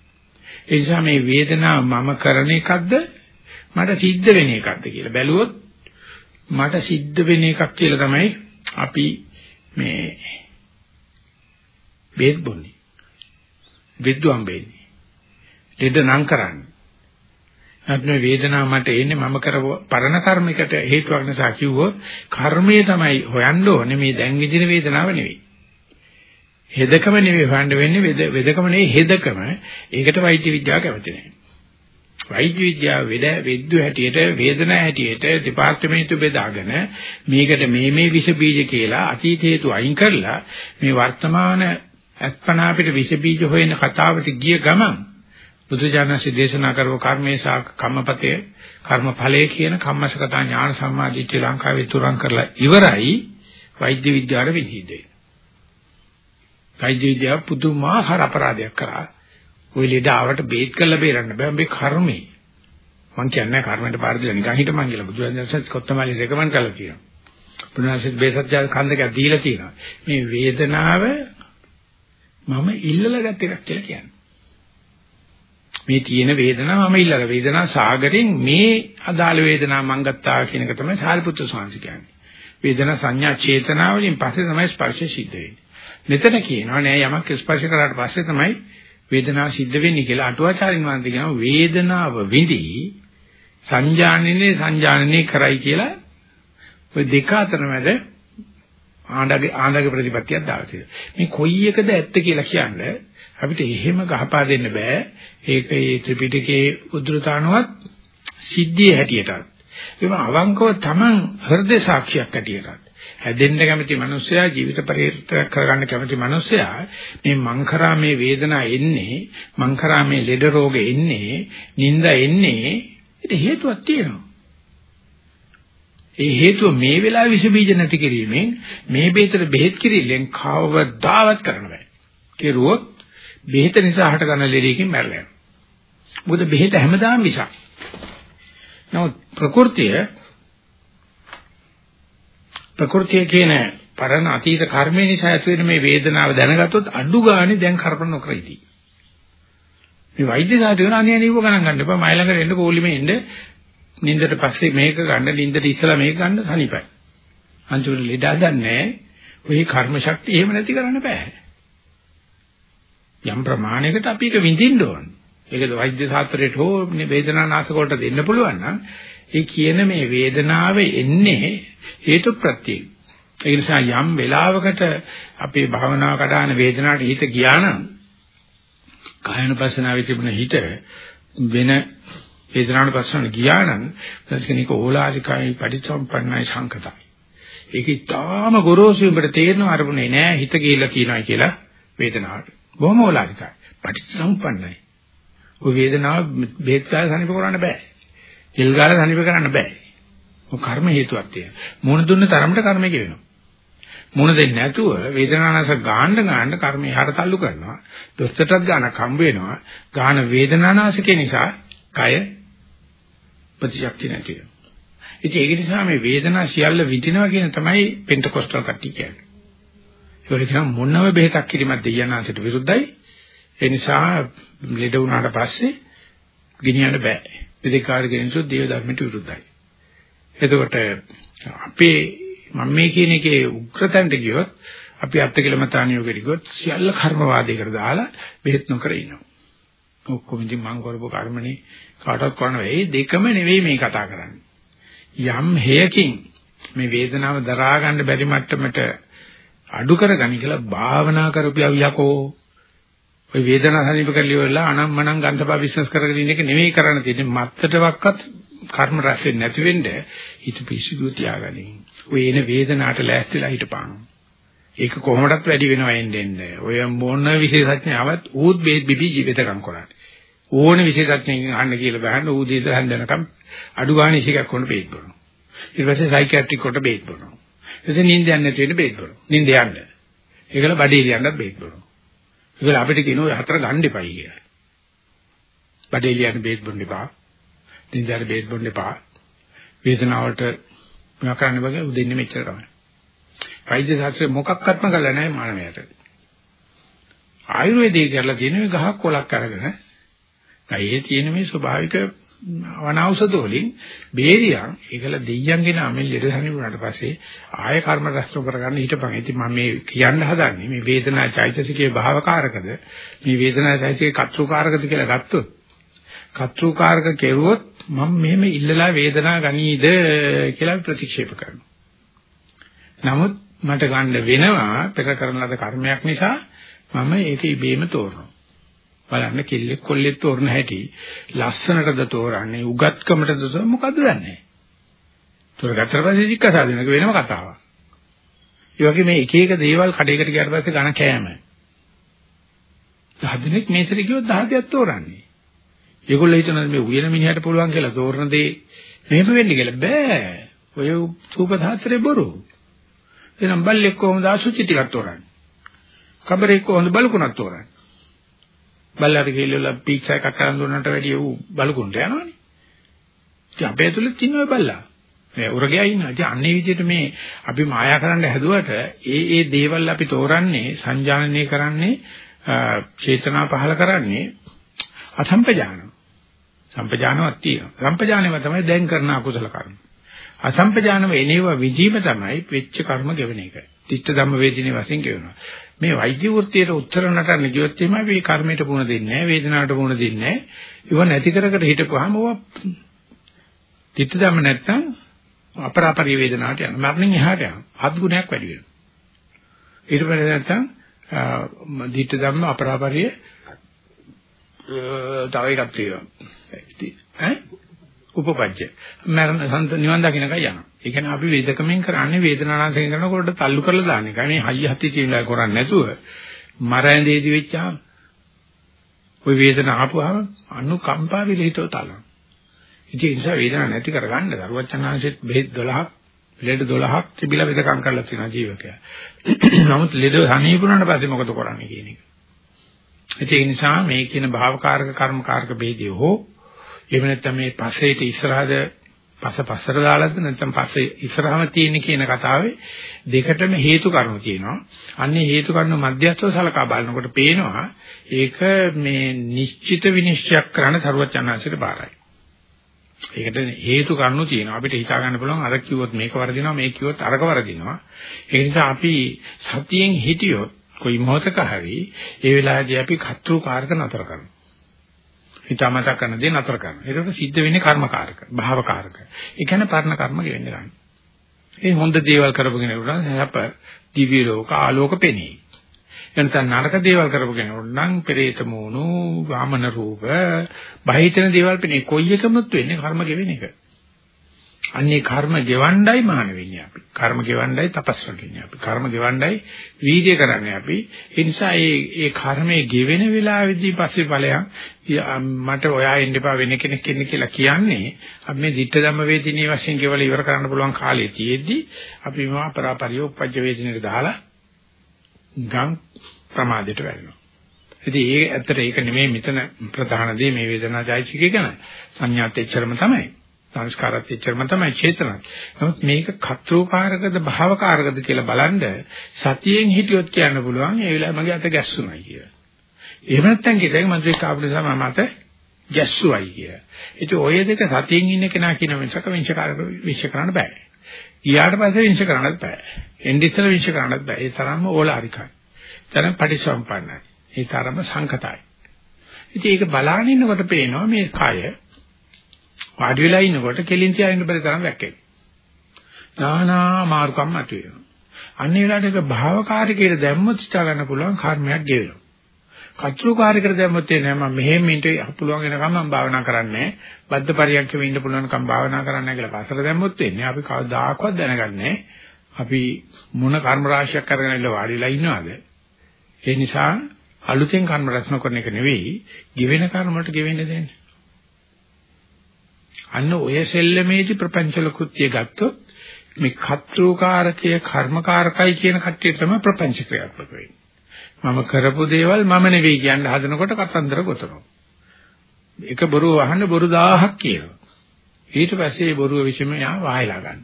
ඒ නිසා මේ වේදනාව මම කරන එකක්ද මට සිද්ධ වෙන එකක්ද කියලා බැලුවොත් මට සිද්ධ වෙන එකක් කියලා තමයි අපි මේ බේත් බොන්නේ. විද්වම් වෙන්නේ. දෙද නම් කරන්නේ. නැත්නම් වේදනාව මට එන්නේ මම කරව පරණ කර්මයකට හේතුවක් නිසා කිව්වොත් කර්මය තමයි හොයන්න ඕනේ මේ දැන් විඳින වේදනාව නෙවෙයි. හෙදකම නෙවෙයි හොයන්න වෙන්නේ වෙදකම නෙවෙයි හෙදකම. ඒකට වෛද්‍ය විද්‍යාව කැමති නැහැ. වෛද්‍ය විද්‍යාව වෙද වෙද්දු හැටියට වේදනා හැටියට දෙපාර්තමේන්තු බෙදාගෙන මේකට මේ මේ විස බීජ කියලා අතීත හේතු අයින් කරලා මේ වර්තමාන අස්පනා අපිට විස බීජ හොයන කතාවට ගිය ගමන් බුදුජානසී දේශනා කරව කර්මේසා කම්මපතේ කර්මඵලයේ කියන කම්මසකතා ඥාන සම්මාදිට්ඨිය ලංකාවේ තුරන් කරලා ඉවරයි වෛද්‍ය විද්‍යාවට විහිදෙන්නේ. වෛද්‍ය විද්‍යාව පුදුමාකාර අපරාධයක් කරා. ওই ලෙඩ ආවට බේත් කරලා බේරන්න බෑ මේ කර්මේ. මං කියන්නේ කර්මයට පාරදලා නිකන් හිටමන් කියලා බුදුරජාණන් කොත්තමලි රෙකමන්ඩ් කරලා කියනවා. පුණාසිත බේසත්ජාල කන්දක දීලා තියෙනවා. මේ වේදනාව මම ඉල්ලලා ගත් එකක් කියලා කියන්නේ. මේ තියෙන වේදනාව මම ඉල්ලලා වේදනා සාගරෙන් මේ අදාළ වේදනාව මං ගත්තා කියන එක තමයි සාරිපුත්‍ර ස්වාමීන් කියන්නේ. වේදනා සංඥා චේතනා වලින් පස්සේ තමයි ස්පර්ශය සිද්ධ වෙන්නේ. මෙතන කියනවා නෑ යමක් ස්පර්ශ කරාට පස්සේ තමයි වේදනාව සිද්ධ වෙන්නේ කියලා අටුවාචාරින් වහන්සේ කියනවා වේදනාව විඳි සංජානනයේ සංජානනයේ කරයි කියලා ඔය දෙක අතර මැද ආණ්ඩගේ ආණ්ඩගේ ප්‍රතිපත්තියක් දාලා තියෙනවා. මේ කොයි එකද ඇත්ත කියලා කියන්නේ අපිට එහෙම ගහපා දෙන්න බෑ. ඒක ඒ ත්‍රිපිටකයේ උද්දෘතානුවත් සිද්ධිය හැටියටත්. ඒක අවංකව Taman හෘද සාක්ෂියක් හැටියටත්. හැදෙන්න කැමති මිනිස්සයා ජීවිත පරිත්‍යාග කරගන්න කැමති මිනිස්සයා මේ මං කරා මේ වේදනාව එන්නේ මං කරා මේ ලෙඩ රෝග එන්නේ නිින්ද එන්නේ ඒක හේතුවක් තියෙනවා. ඒ හේතුව මේ වෙලාවේ විස බීජ නැති කිරීමෙන් මේ බෙහෙතට බෙහෙත් කිරීමෙන් කවදාවත් කරන්න බෑ. කෙරුවොත් බෙහෙත නිසා හටගන්න ලෙඩකින් මැරලා යනවා. මොකද බෙහෙත හැමදාම විසක්. නමුත් ප්‍රകൃතිය ප්‍රകൃතිය කියන පරණ අතීත කර්මය නිසා ඇති වෙන මේ වේදනාව දැනගත්තොත් අඩු ගානේ දැන් කරපණ නොකර ඉදී. මේ වෛද්‍ය සාධු වෙන අනේ නිව ගණන් ගන්න එපා. මයි ළඟට එන්න පොලිමේ එන්න නින්දට පස්සේ මේක ගන්න නින්දට ඉස්සලා මේක ගන්න සනිපයි. අන්තිමට ලෙඩ හදන්නේ ඔය කර්ම ශක්තිය එහෙම නැති කරන්න බෑ. යම් ප්‍රමාණයකට අපි ඒක විඳින්න ඕන. ඒකද වෛද්‍ය ශාස්ත්‍රයට හෝ වේදනානාශක වලට දෙන්න පුළුවන් නම් ඒ කියන මේ වේදනාව එන්නේ හේතු ප්‍රත්‍යය. ඒ නිසා යම් වෙලාවකට අපේ භාවනාව කඩාන වේදනාවට හිත ගියා නම් කායනුපස්සනාවේ තිබුණ හිත වෙන වේදනාවට පස්සන ගියා නම් ප්‍රතිනික ඕලාරිකයි පටිච්චසමුප්පන්නයි සංකතයි. ඒක ඉතාම ගොරෝසු උඹට තේරෙනව අරමුණේ නෑ හිත ගිහිල්ලා කියනවා කියලා වේදනාවට. බොහොම ඕලාරිකයි. පටිච්චසමුප්පන්නයි. ওই වේදනාව බෙහෙත් කාලේ සනීප කරන්න බෑ. තෙල් ගාලා සනීප කරන්න බෑ. ඔය කර්ම හේතුවක් තියෙනවා. මුණ දුන්න තරමට කර්මය කියවෙනවා. මුණ දෙන්නේ නැතුව වේදනානස ගාන්න ගාන්න කර්මය හර තල්ලු කරනවා. දොස්තරටත් ගානක් හම්බ වෙනවා. ගාන වේදනානාශකේ නිසා කය ප්‍රතිශක්ති නැති වෙනවා. ඉතින් ඒක නිසා මේ වේදනා සියල්ල විඳිනවා කියන තමයි පෙන්ටකොස්ටල් කට්ටිය කියන්නේ. ඒගොල්ලෝ කියන මොනම බෙහෙතක් කිරීමක් දෙයනාන්සට විරුද්ධයි. ඒ නිසා ලෙඩ වුණාට පස්සේ ගෙනියන්න බෑ. විදේකාර ගෙනියනසොත් දේව ධර්මයට විරුද්ධයි. එතකොට අපේ මම මේ කියන එකේ උග්‍රතන්ට ගියොත් අපි අත්කලමතානියෝගෙට ගියොත් සියල්ල කර්මවාදයකට දාලා බෙහෙත් නොකර ඉන්නවා. ඔක්කොම ඉතින් මං කරපු කර්මනේ කාටවත් කරන්න බෑ. ඒ දෙකම නෙවෙයි මේ කතා කරන්නේ. යම් හේයකින් මේ වේදනාව දරා ගන්න බැරි මට්ටමට අඩු කරගනි කියලා භාවනා කරපියා යකෝ ওই වේදනාව සනීප කරලි වෙලා අනම්මනම් ගන්තපා විශ්වාස කරගෙන ඉන්න එක නෙවෙයි කරන්න තියෙන්නේ මත්තටවත් කර්ම රැස් වෙන්නේ නැති වෙන්න හිත පිසුදු තියාගනින්. ඔය එන වේදනාවට ලෑස්තිලා හිටපන්. ඒක කොහොමදත් වැඩි වෙනවා එන්නේ. ඔය මොන විශේෂඥාවක් ඌත් බේත් බිබි ජීවිතකම් කරන්නේ. ඕන විශේෂඥකින් අහන්න කියලා බහන්න ඌ දෙද හන්දනකම් අඩු ගන්න ඉසිකක් කොන්න බේත් බොනවා. ඊට පස්සේ සයිකියාට්‍රික් කොට බේත් බොනවා. ඊටසේ නිින්ද යන්නේ නැති වෙන්න බේත් බොනවා. නිින්ද යන්න. ඒකල බඩේ ලියන්නත් බේත් බොනවා. ඒකල අපිට කියනවා ඔය හතර ගන්න එපයි කියලා. බඩේ ලියන්න බේත් බොන්න එපා. නිින්දට බේත් බොන්න එපා. වේදනාවට මොනවා කරන්න බෑ උදෙන්නේ මෙච්චර තමයි. වෛද්‍ය ශාස්ත්‍රය මොකක්වත්ම කරලා නැහැ මානවයාට. ආයුර්වේදයේ කියලා තියෙන ගහක් කොලක් අරගෙන ගහේ තියෙන මේ ස්වභාවික වනෞෂධ වලින් බේරියන් ඒකල දෙයියන්ගෙන අමෙල් ලෙඩ හනිවුණාට පස්සේ ආය කර්ම රැස්තු කරගන්න හිටපන්. ඉතින් මම මේ කියන්න හදන්නේ මේ වේදනා චෛතසිකයේ භාවකාරකද මේ වේදනා චෛතසිකයේ කත්රුකාරකද කියලා ගත්තොත් කත්රුකාරක කෙරුවොත් මම මෙහෙම ඉල්ලලා වේදනා ගනීද කියලා ප්‍රතික්ෂේප කරනවා. නමුත් මට ගන්න වෙනවා පෙර කරන ලද කර්මයක් නිසා මම ඒක ඉබේම තෝරනවා. බලන්න කිල්ලෙක් කොල්ලෙක් තෝරන හැටි ලස්සනටද තෝරන්නේ උගත්කමටද මොකද්ද දන්නේ. තෝරගත්තට පස්සේ දික්කසාදිනක වෙනම කතාවක්. ඒ වගේ මේ එක එක දේවල් කඩේකට ගියාට පස්සේ ගණ කෑම. 10 දිනක් මේසෙට ගියොත් 10 දෙයක් තෝරන්නේ. ඒගොල්ලෝ හිතනවා මේ උයන මිනිහට පුළුවන් කියලා තෝරන දේ මෙහෙම වෙන්නේ කියලා බෑ. ඔය සූපදාත්‍රේ බොරු. එහෙනම් බල්ලෙක් කොහොමද අසුචි ටිකක් තෝරන්නේ? කබරෙක් කොහොමද බලකුණක් තෝරන්නේ? බල්ලාට ගිහිල්ලා පීක්ෂා එකක් කරන් දුන්නට වැඩිය ඌ බලකුණට යනවනේ. ඉතින් අපේ ඇතුළේ ඉන්න බල්ලා. මේ උරගයා ඉන්නවා. ඉතින් අන්නේ විදිහට මේ අපි මායා කරන්න හැදුවට ඒ ඒ දේවල් අපි තෝරන්නේ සංජානනය කරන්නේ චේතනා පහල කරන්නේ අසම්පජාන. සම්පජානවක් තියෙනවා. සම්පජානව තමයි දැන් කරන අකුසල කර්ම. අසම්පජානව එනේව විදීම තමයි වෙච්ච කර්ම ගෙවෙන එක. තිත්ත ධම්ම වේදිනේ වශයෙන් ගෙවනවා. මේ වෛද්‍ය වෘත්තියට උත්තර නටන්න ගියොත් එimhe මේ කර්මයට පුණ දෙන්නේ නැහැ, වේදනාවට පුණ දෙන්නේ නැහැ. ඉව නැති කර කර හිටපුවාම ඕවා තිත්ත ධම්ම නැත්තම් අපරාපරි වේදනාවට යනවා. මරණින් එහාට යනවා. හත් ගුණයක් වැඩි වෙනවා. ඊට පස්සේ නැත්තම් දිත්ත ධම්ම අපරාපරිය තව එකක් තියෙනවා. ඈ උපපජ්ජ. මරණ සම්ත නිවන් දකින්නකයි යනවා. ඒ කියන්නේ අපි වේදකමෙන් කරන්නේ වේදනානාශයෙන් කරනකොට තල්ලු කරලා දාන එක. මේ හයිය හති කියලා කරන්නේ නැතුව මර ඇඳේදී වෙච්චාම ওই වේදනාව ආපුවාම අනුකම්පා විරහිතව තලන. ඉතින් ඒ නිසා වේදනාව නැති කරගන්න දරුවචනාංශෙත් බෙහෙත් 12ක් ලෙඩ 12ක් තිබිලා වෙදකම් කරලා තියෙනවා ජීවකයා. නමුත් ලෙඩ හනීපුණාට පස්සේ මොකද කරන්නේ කියන එක. ඒ නිසා මේ කියන භාවකාරක කර්මකාරක ભેදේ හෝ එහෙම නැත්නම් මේ පසේට ඉස්සරහද පස්ස පස්සට දාලාද නැත්නම් පස්සේ ඉස්සරහම තියෙන කියන කතාවේ දෙකටම හේතු කරුණු තියෙනවා. අන්නේ හේතු කරුණු මධ්‍යස්ථව සලකා බලනකොට පේනවා ඒක මේ නිශ්චිත විනිශ්චයක් කරන්න සරුවචනාංශයට බාරයි. ඒකට හේතු කරුණු තියෙනවා. අපිට හිතා ගන්න පුළුවන් අර කිව්වොත් මේක වරදිනවා මේක කිව්වොත් අරක වරදිනවා. ඒ නිසා අපි සතියෙන් හිටියොත් කොයි මොහතක හරි ඒ වෙලාවේදී අපි කතෘකාරක නතර කරනවා. හිතාමතා කරන දේ නතර කරනවා. ඒකට සිද්ධ වෙන්නේ කර්මකාරක, භාවකාරක. ඒ කියන්නේ පරණ කර්ම ගෙවෙන්න ගන්න. ඒ හොඳ දේවල් කරපු කෙනෙකුට හැප දිව්‍ය ලෝක ආලෝක පෙනේ. එනතන නරක දේවල් කරපු කෙනෙකුට නම් පෙරේත මූණු, වාමන රූප, බහිතන දේවල් පෙනේ. කොයි එකමත් වෙන්නේ කර්ම ගෙවෙන එක. අන්නේ කර්ම ගෙවණ්ඩයි මහාන වෙන්නේ අපි. කර්ම ගෙවණ්ඩයි තපස් වෙන්නේ අපි. කර්ම ගෙවණ්ඩයි වීර්ය කරන්නේ අපි. ඒ නිසා මේ මේ කර්මයේ ගෙවෙන වෙලාවේදී පස්සේ ඵලයන් මට ඔයා එන්න එපා වෙන කෙනෙක් ඉන්න කියලා කියන්නේ අපි මේ ditta ධම්ම වේදිනේ වශයෙන් කෙවල ඉවර කරන්න පුළුවන් කාලේ තියෙද්දි අපි මේවා පරාපරිය උපජ්ජ වේදිනේට දාලා ගම් ප්‍රමාදයට වැටෙනවා. ඉතින් ඒ ඇත්තට ඒක නෙමෙයි මෙතන ප්‍රධාන දේ මේ වේදනා ජායිසිකේ ගැන. සංඥාත් එච්චරම තමයි. සංස්කාරات එච්චරම තමයි චේතනත්. නමුත් මේක කත්‍රෝකාරකද භාවකාරකද කියලා බලනද සතියෙන් හිටියොත් කියන්න පුළුවන් ඒ වෙලාවේ මගේ අත ගැස්සුණයි කියලා. එහෙම නැත්නම් කිව්වොත් මම දෙක ආපු නිසා මම අත ගැස්සුවයි කියලා. ඉතින් ඔය දෙක සතියෙන් ඉන්න කෙනා කියන මිසක විංශකාරක විශ්ෂ කරන්න බෑ. ගියාට පස්සේ විංශ කරන්නත් බෑ. එන්නේ ඉස්සෙල්ලා විංශ කරන්නත් බෑ. ඒ තරම්ම ඕලාරිකයි. තරම් පටිසම්පන්නයි. ඒ තරම්ම සංකතයි. ඉතින් ඒක බලාගෙන ඉන්නකොට පේනවා මේ කය වාඩි වෙලා ඉන්නකොට කෙලින් තියා ඉන්න බැරි තරම් වැක්කෙයි. නානා මාර්ගම් මතුවේ. අන්නේ වෙලාවට ඒක භාවකාරිකයට දැම්මොත් හිතා ගන්න පුළුවන් කර්මයක් ගෙවෙනවා. කච්චුකාරිකට දැම්මොත් එන්නේ මම මෙහෙම ඉන්න පුළුවන් වෙනකම් මම භාවනා කරන්නේ බද්ධ පරියන්කෙම ඉන්න පුළුවන්කම් භාවනා කරන්නේ කියලා පස්සට දැම්මොත් එන්නේ අපි කවදාකවත් දැනගන්නේ අපි මොන කර්ම රාශියක් අරගෙන ඉල වාඩිලා ඉන්නවද? ඒ නිසා අලුතෙන් කර්ම රැස් නොකරන එක නෙවෙයි, ගෙවෙන කර්ම වලට ගෙවෙන්න දෙන්න. අන්න ඔය සෙල්ලමේදී ප්‍රපංචල කෘත්‍ය ගත්තොත් මේ කත්‍රෝකාරකය කර්මකාරකයි කියන කට්ටිය තමයි ප්‍රපංච ක්‍රියාත්මක වෙන්නේ. මම කරපු දේවල් මම නෙවෙයි කියන්න හදනකොට කතන්දර ගොතනවා. එක බොරුව වහන්න බොරු 1000ක් කියනවා. ඊට පස්සේ ඒ බොරුව විසම යා වහයලා ගන්න.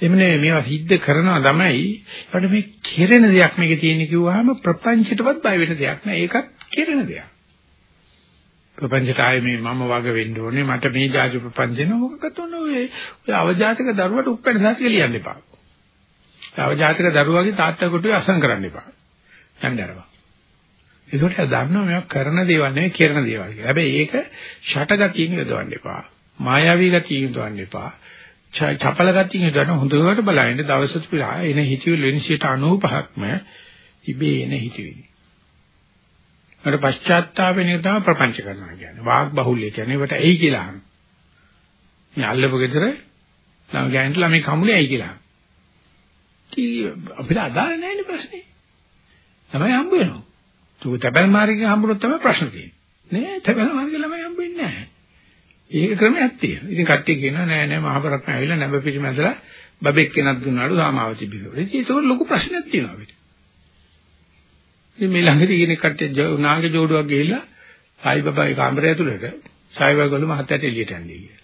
එමුනේ මේවා සිද්ධ කරනවා තමයි. ඒකට මේ කෙරෙන දෙයක් මේකේ තියෙන කිව්වහම ප්‍රපංචයටවත් බය වෙන දෙයක් නෑ. ඒකත් කෙරෙන දෙයක්. ප්‍රපංචයට ආයේ මේ මම වග වෙන්න ඕනේ මට මේ ජාති ප්‍රපංචන මොකක්ද උන ඔය ඔය අවජාතක දරුවට උප්පැන්න සාතික ලියන්න එපා. අවජාතක දරුවාගේ තාත්තා කොටුවේ අසං කරන්න එපා. යන්න දරවා. ඒකට දන්නවා මේවා කරන දේවල් නෙවෙයි කරන දේවල් කියලා. හැබැයි ඒක ෂටගතියින් යොදවන්න එපා. මායාවී ගතියින් යොදවන්න එපා. චපල ගතියින් යොදවන්න හොඳට බලන්න දවස් තුලා එන හිතවිලි 95%ක්ම ඉබේ එන හිතවිලි. අර පශ්චාත්තාප වෙන එක තමයි ප්‍රපංච කරනවා කියන්නේ. වාග් බහුල්‍ය කියන්නේ ඒකට ඇයි කියලා අහන. මේ අල්ලපු ගෙදර ළම ගෑනට ළමයි කමුලේ ඇයි කියලා. කී අපිට අදාළ නැහැ නේ ප්‍රශ්නේ. ළමයි හම්බ වෙනවා. තුක තැබල් මාර්ගයෙන් හම්බුනොත් තමයි ප්‍රශ්න තියෙන්නේ. නෑ තැබල් මාර්ගයෙන් ළමයි හම්බෙන්නේ නැහැ. ඒක ක්‍රමයක් තියෙනවා. ඉතින් කට්ටිය කියනවා නෑ නෑ මහබරත්න ඇවිල්ලා නැඹ පිටිමැදලා බබෙක් කෙනක් දුන්නාලු සාමාවති බිහිවල. ඉතින් ඒක ලොකු ප්‍රශ්නයක් තියෙනවා අපිට. ඉතින් මේ ළඟදී කියන කට්ටිය නාග ජෝඩුවක් ගිහිල්ලා සායි බබාගේ කාමරය ඇතුළට සායි බබාගලු මහත්තයාට එළියට යන්නේ කියලා.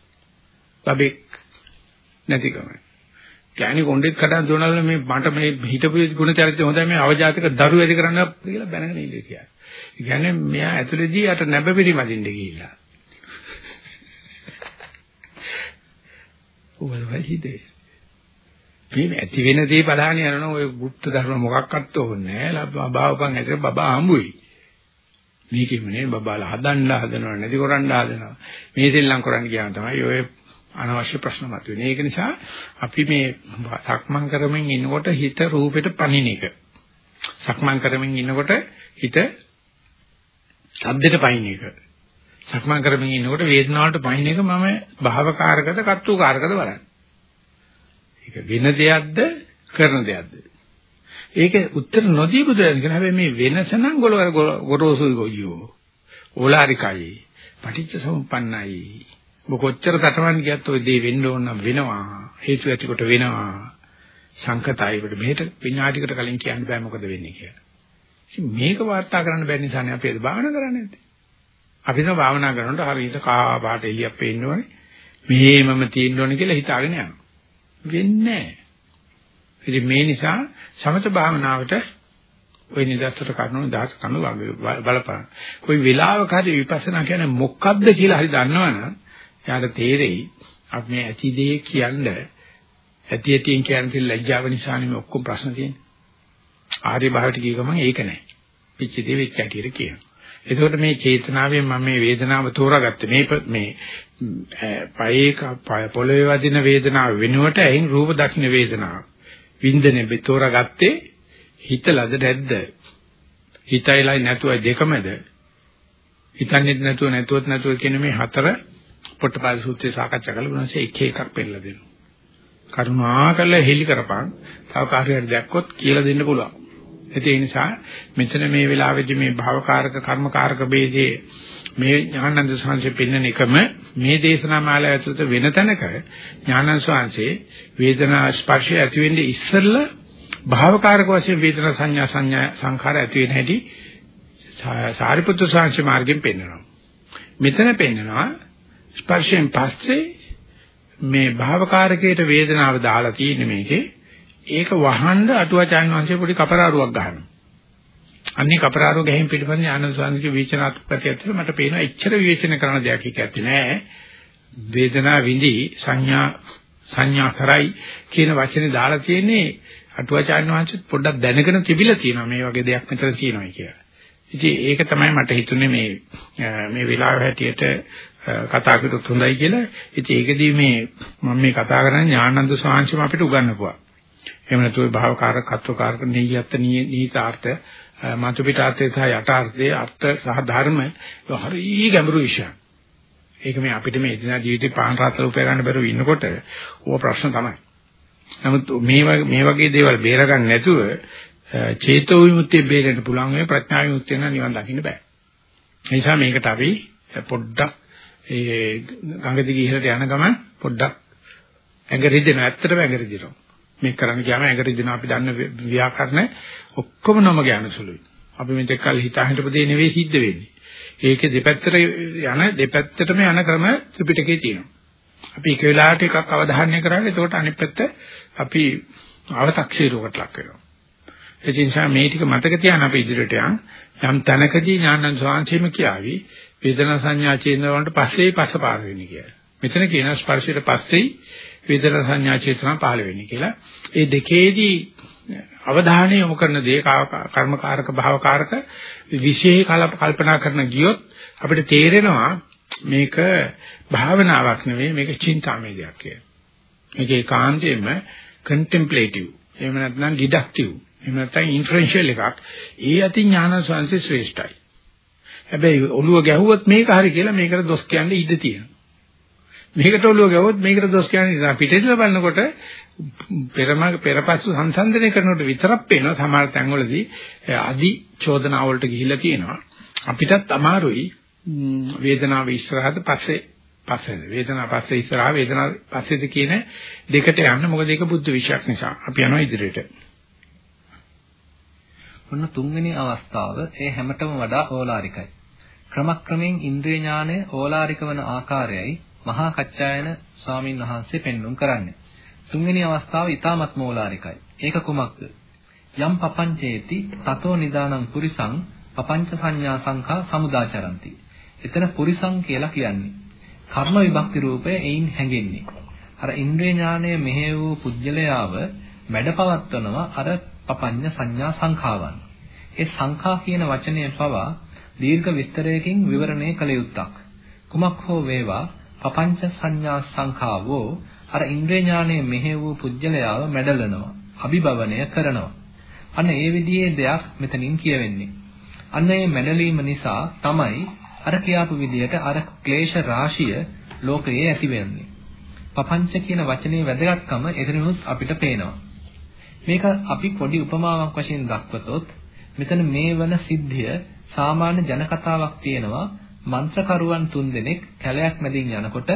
බබෙක් නැතිකම. කෑණි කොණ්ඩෙත් කඩන් දුවනවල මේ මට මේ හිතපු ගුණ චරිතය හොඳයි මේ අවජාතක දරුවෝ ඇති කරන්න කියලා බැනගෙන ඉන්නේ කියලා. ඒ කියන්නේ මෙයා ඇතුළේදී අට නැබ පිළිමදින්න ගිහිල්ලා. ඔවල් හිතේ. මේ ඇති වෙන දේ බලහන් යනවා ඔය গুপ্ত ධර්ම මොකක්වත් ඕනේ නැහැ. බාවපන් ඇතර බබා හම්බුයි. මේකෙම නේ බබාලා හදන්න හදනව නැති කරන්න හදනවා. මේ දෙල්ලම් කරන්න ගියාම තමයි ඔය අනවශ්‍ය ප්‍රශ්න මතුවෙන්නේ. ඒක නිසා අපි මේ සක්මන් කරමින් ඉන්නකොට හිත රූපෙට පනින එක. සක්මන් කරමින් ඉන්නකොට හිත ශබ්දෙට පනින එක. සක්මන් කරමින් ඉන්නකොට වේදනාවට පනින එක මම භාවකාරකද කත්තුකාරකද බලන්නේ. ඒක වෙන දෙයක්ද කරන දෙයක්ද? ඒක උත්තර නොදී බුදුරජාණන් කියන හැබැයි මේ වෙනස නම් ගොරෝසුයි ගොයියෝ. ඕලාරිකයි. පටිච්ච සමුප්පන්නයි. ඔබ කොච්චර තටමන් ගියත් ওই දේ වෙන්න ඕන නම් වෙනවා. හේතු ඇතිකොට වෙනවා. සංකතයකට මෙහෙට විනාඩියකට කලින් කියන්න බෑ මොකද වෙන්නේ කියලා. ඉතින් මේක වාර්තා කරන්න බැරි නිසානේ අපි අද භාවනා කරන්නේ නැත්තේ. අපි තමයි භාවනා කරනකොට හරියට කා පාට එළියක් පේන්න ඕනේ. මෙහෙමම තියෙන්න ඕනේ කියලා හිතාගෙන යනවා. වෙන්නේ නැහැ. ඉතින් මේ නිසා සමත භාවනාවට ওই නිදර්ශන කරනු දහස් කණු බලපාන. કોઈ වෙලාවක හරි විපස්සනා කියන්නේ මොකක්ද කියලා හරි දන්නවනම් එයාට තේරෙයි අපි මේ ඇති දේ කියන්නේ ඇති ඇතින් කියන්නේ ලැජ්ජාව නිසානේ මේ ඔක්කොම ප්‍රශ්න තියෙන්නේ. ආර්ය භාවයට ගිය ගමන් ඒක නැහැ. පිච්ච දේ වෙච්ච හැටියට කියනවා. එතකොට මේ චේතනාවෙන් මම මේ වේදනාව තෝරාගත්තේ මේ මේ පයේ පොළවේ වදින වේදනාව වෙනුවට ඇයින් රූප දක්ෂින වේදනාව. වින්දනේ තෝරාගත්තේ හිතලද නැද්ද? හිතයිලයි නැතුවයි දෙකමද? හිතන්නේ නැතුව නැතුවත් නැතුව කියන මේ හතර පොට්ටපාද සූත්‍රයේ සාකච්ඡා කළා උන්වහන්සේ එක එකක් පෙන්නලා දෙනවා. කරුණාකරලා හෙලි කරපන්. තව කාර්යයක් දැක්කොත් කියලා දෙන්න පුළුවන්. ඒ නිසා මෙතන මේ වෙලාවේදී මේ භවකාරක කර්මකාරක ભેදේ මේ ඥානන්ද සංසය පෙන්වන එකම මේ දේශනා මාලාව ඇතුළත වෙන තැනක ඥානන්ද සංසයේ වේදනා ස්පර්ශය ඇති වෙන්නේ ඉස්සෙල්ලා භවකාරක වශයෙන් වේදනා සංඥා සංඥා සංඛාර ඇති වෙන හැටි සාරිපුත්‍ර සංසය මාර්ගයෙන් පෙන්වනවා. මෙතන පෙන්වනවා ස්පර්ශයෙන් පස්සේ මේ භාවකාරකයට වේදනාව දාලා තියෙන මේකේ ඒක වහන්න අටුවාචාන් වංශයේ පොඩි කපරාරුවක් ගහනවා. අන්නේ කපරාරුව ගැහින් පිළිපන්නේ ආනන්ද ස්වාමීන්ගේ විචනාත්මක ප්‍රතිපත්තිය මට පේනවා එච්චර විවේචන කරන දෙයක් එක ඇත්තේ නෑ. වේදනාව විඳි සංඥා සංඥා කරයි කියන වචනේ දාලා තියෙන්නේ අටුවාචාන් වංශෙත් පොඩ්ඩක් දැනගෙන තිබිලා තියෙනවා මේ වගේ දෙයක් මෙතන තියෙනවා කියලා. ඉතින් ඒක තමයි මට හිතුනේ මේ මේ වෙලාව හැටියට කතා කරොත් හොඳයි කියලා. ඉතින් ඒකදී මේ මම මේ කතා කරන්නේ ඥානන්ද ස්වාමීන් අපිට උගන්වපුවා. එහෙම නැතුව භාවකාරක කත්වකාරක නියත නීතාර්ථ මතු පිටාර්ථය සහ යටාර්ථයේ අර්ථ සහ ධර්ම හරි ගැඹුරු විෂයක්. ඒක මේ අපිට මේ එදිනා ජීවිතේ පාන් රාත්‍ර උපය ගන්න බැරුව ඉන්නකොට ඕව ප්‍රශ්න තමයි. නමුත් මේ මේ වගේ දේවල් බේරගන්න නැතුව චේතෝ විමුක්තිය බේරෙන්න පුළුවන් මේ ප්‍රඥා විමුක්තිය නම් නිවන් දකින්න බෑ. ඒ නිසා මේකට අපි පොඩ්ඩක් ඒ ගඟ දිගේ ඉහළට යන ගමන් පොඩ්ඩක් ඇඟ රිදෙනවා. ඇත්තටම ඇඟ රිදෙනවා. මේක කරන්න ගියාම ඇඟ රිදෙනවා. අපි දන්න ව්‍යාකරණ ඔක්කොම නොම ගන්න සුළුයි. අපි මෙතෙක් කල් හිතා හිටපු දේ නෙවෙයි සිද්ධ වෙන්නේ. ඒකේ දෙපැත්තට යන දෙපැත්තටම යන ක්‍රම ත්‍රිපිටකේ තියෙනවා. අපි එක වෙලාවකට එකක් අවධානය කරාම එතකොට අනිත් පැත්ත අපි අව탁සීරුවකට ලක් වෙනවා. ඒ නිසා මේ ටික මතක තියාගෙන අපි ඉදිරියට යන් යම් තැනකදී ඥානන් ස්වාංශීම කියාවි වේදනා සංඥා චේතන වලට පස්සේ පස්සපාර වෙන්නේ කියලා. මෙතන කියන ස්පර්ශයට පස්සේ වේදනා සංඥා චේතන පහළ වෙන්නේ කියලා. ඒ දෙකේදී අවධානය යොමු කරන දේ කර්මකාරක භවකාරක විශේෂ කල්පනා කරන ගියොත් අපිට තේරෙනවා මේක භාවනාවක් නෙවෙයි මේක චින්තාමය දෙයක් කියලා. මේක ඒකාන්තයෙන්ම contemplative. එහෙම නැත්නම් deductive. එහෙම නැත්නම් inferential එකක්. ඒ අතින් ඥාන සංසේ ශ්‍රේෂ්ඨයි. හැබැයි ඔළුව ගැහුවොත් මේක හරි කියලා මේකට දොස් කියන්න ඉඩ තියෙනවා. මේකට ඔළුව ගැහුවොත් මේකට දොස් කියන්න නිසා පිටින් බලනකොට පෙරම පෙරපස්සු සංසන්දනය කරනකොට විතරක් පේනවා සමහර තැන්වලදී අදි චෝදනා වලට ගිහිල්ලා තියෙනවා. අපිටත් අමාරුයි වේදනාව ඉස්සරහට පස්සේ පස්සේ වේදනාව පස්සේ ඉස්සරහ වේදනාව පස්සේද කියන දෙකට යන්න මොකද ඒක බුද්ධ විශයක් නිසා අපි යනවා ඉදිරියට. ඔන්න තුන්වෙනි අවස්ථාව ඒ හැමතෙම වඩා ඕලාරිකයි. ක්‍රමක්‍රමයෙන් ඉන්ද්‍රිය ඥානය ඕලාරික වන ආකාරයයි මහා කච්චායන ස්වාමින් වහන්සේ පෙන්눔 කරන්නේ. තුන්වෙනි අවස්ථාව ඊ타මත් මූලාරිකයි. ඒක කුමක්ද? යම් පපංචේති තතෝ නිදානම් පුරිසං පපංච සංඥා සංඛා සමුදාචරಂತಿ. එතන පුරිසං කියලා කියන්නේ කර්ම විභක්ති රූපය එයින් හැඟෙන්නේ. අර ඉන්ද්‍රිය ඥානය මෙහෙවූ පුජ්‍යලයාව මැඩපවත්වනවා අර පපඤ්ඤ සංඥා සංඛාවන්. ඒ සංඛා කියන වචනය පවා දීර්ඝ විස්තරයකින් විවරණය කළ යුත්තක්. කුමක් හෝ වේවා පపంచ සංඥා සංඛාවෝ අර ඉන්ද්‍රිය ඥානයේ මෙහෙවූ පුජ්‍යලයාව මැඩලනවා අභිභවනය කරනවා. අන්න ඒ විදිහේ දෙයක් මෙතනින් කියවෙන්නේ. අන්න ඒ මැඩලීම නිසා තමයි අර කියාපු විදිහට අර ක්ලේශ රාශිය ලෝකයේ ඇති වෙන්නේ. පపంచ කියන වචනේ වැදගත්කම එතනමුත් අපිට පේනවා. මේක අපි පොඩි උපමාවක් වශයෙන් දක්වතොත් මෙතන මේ වන සිද්ධිය සාමාන්‍ය ජන කතාවක් තියෙනවා. මන්ත්‍රකරුවන් තුන්දෙනෙක් කැලයක් මැදින් යනකොට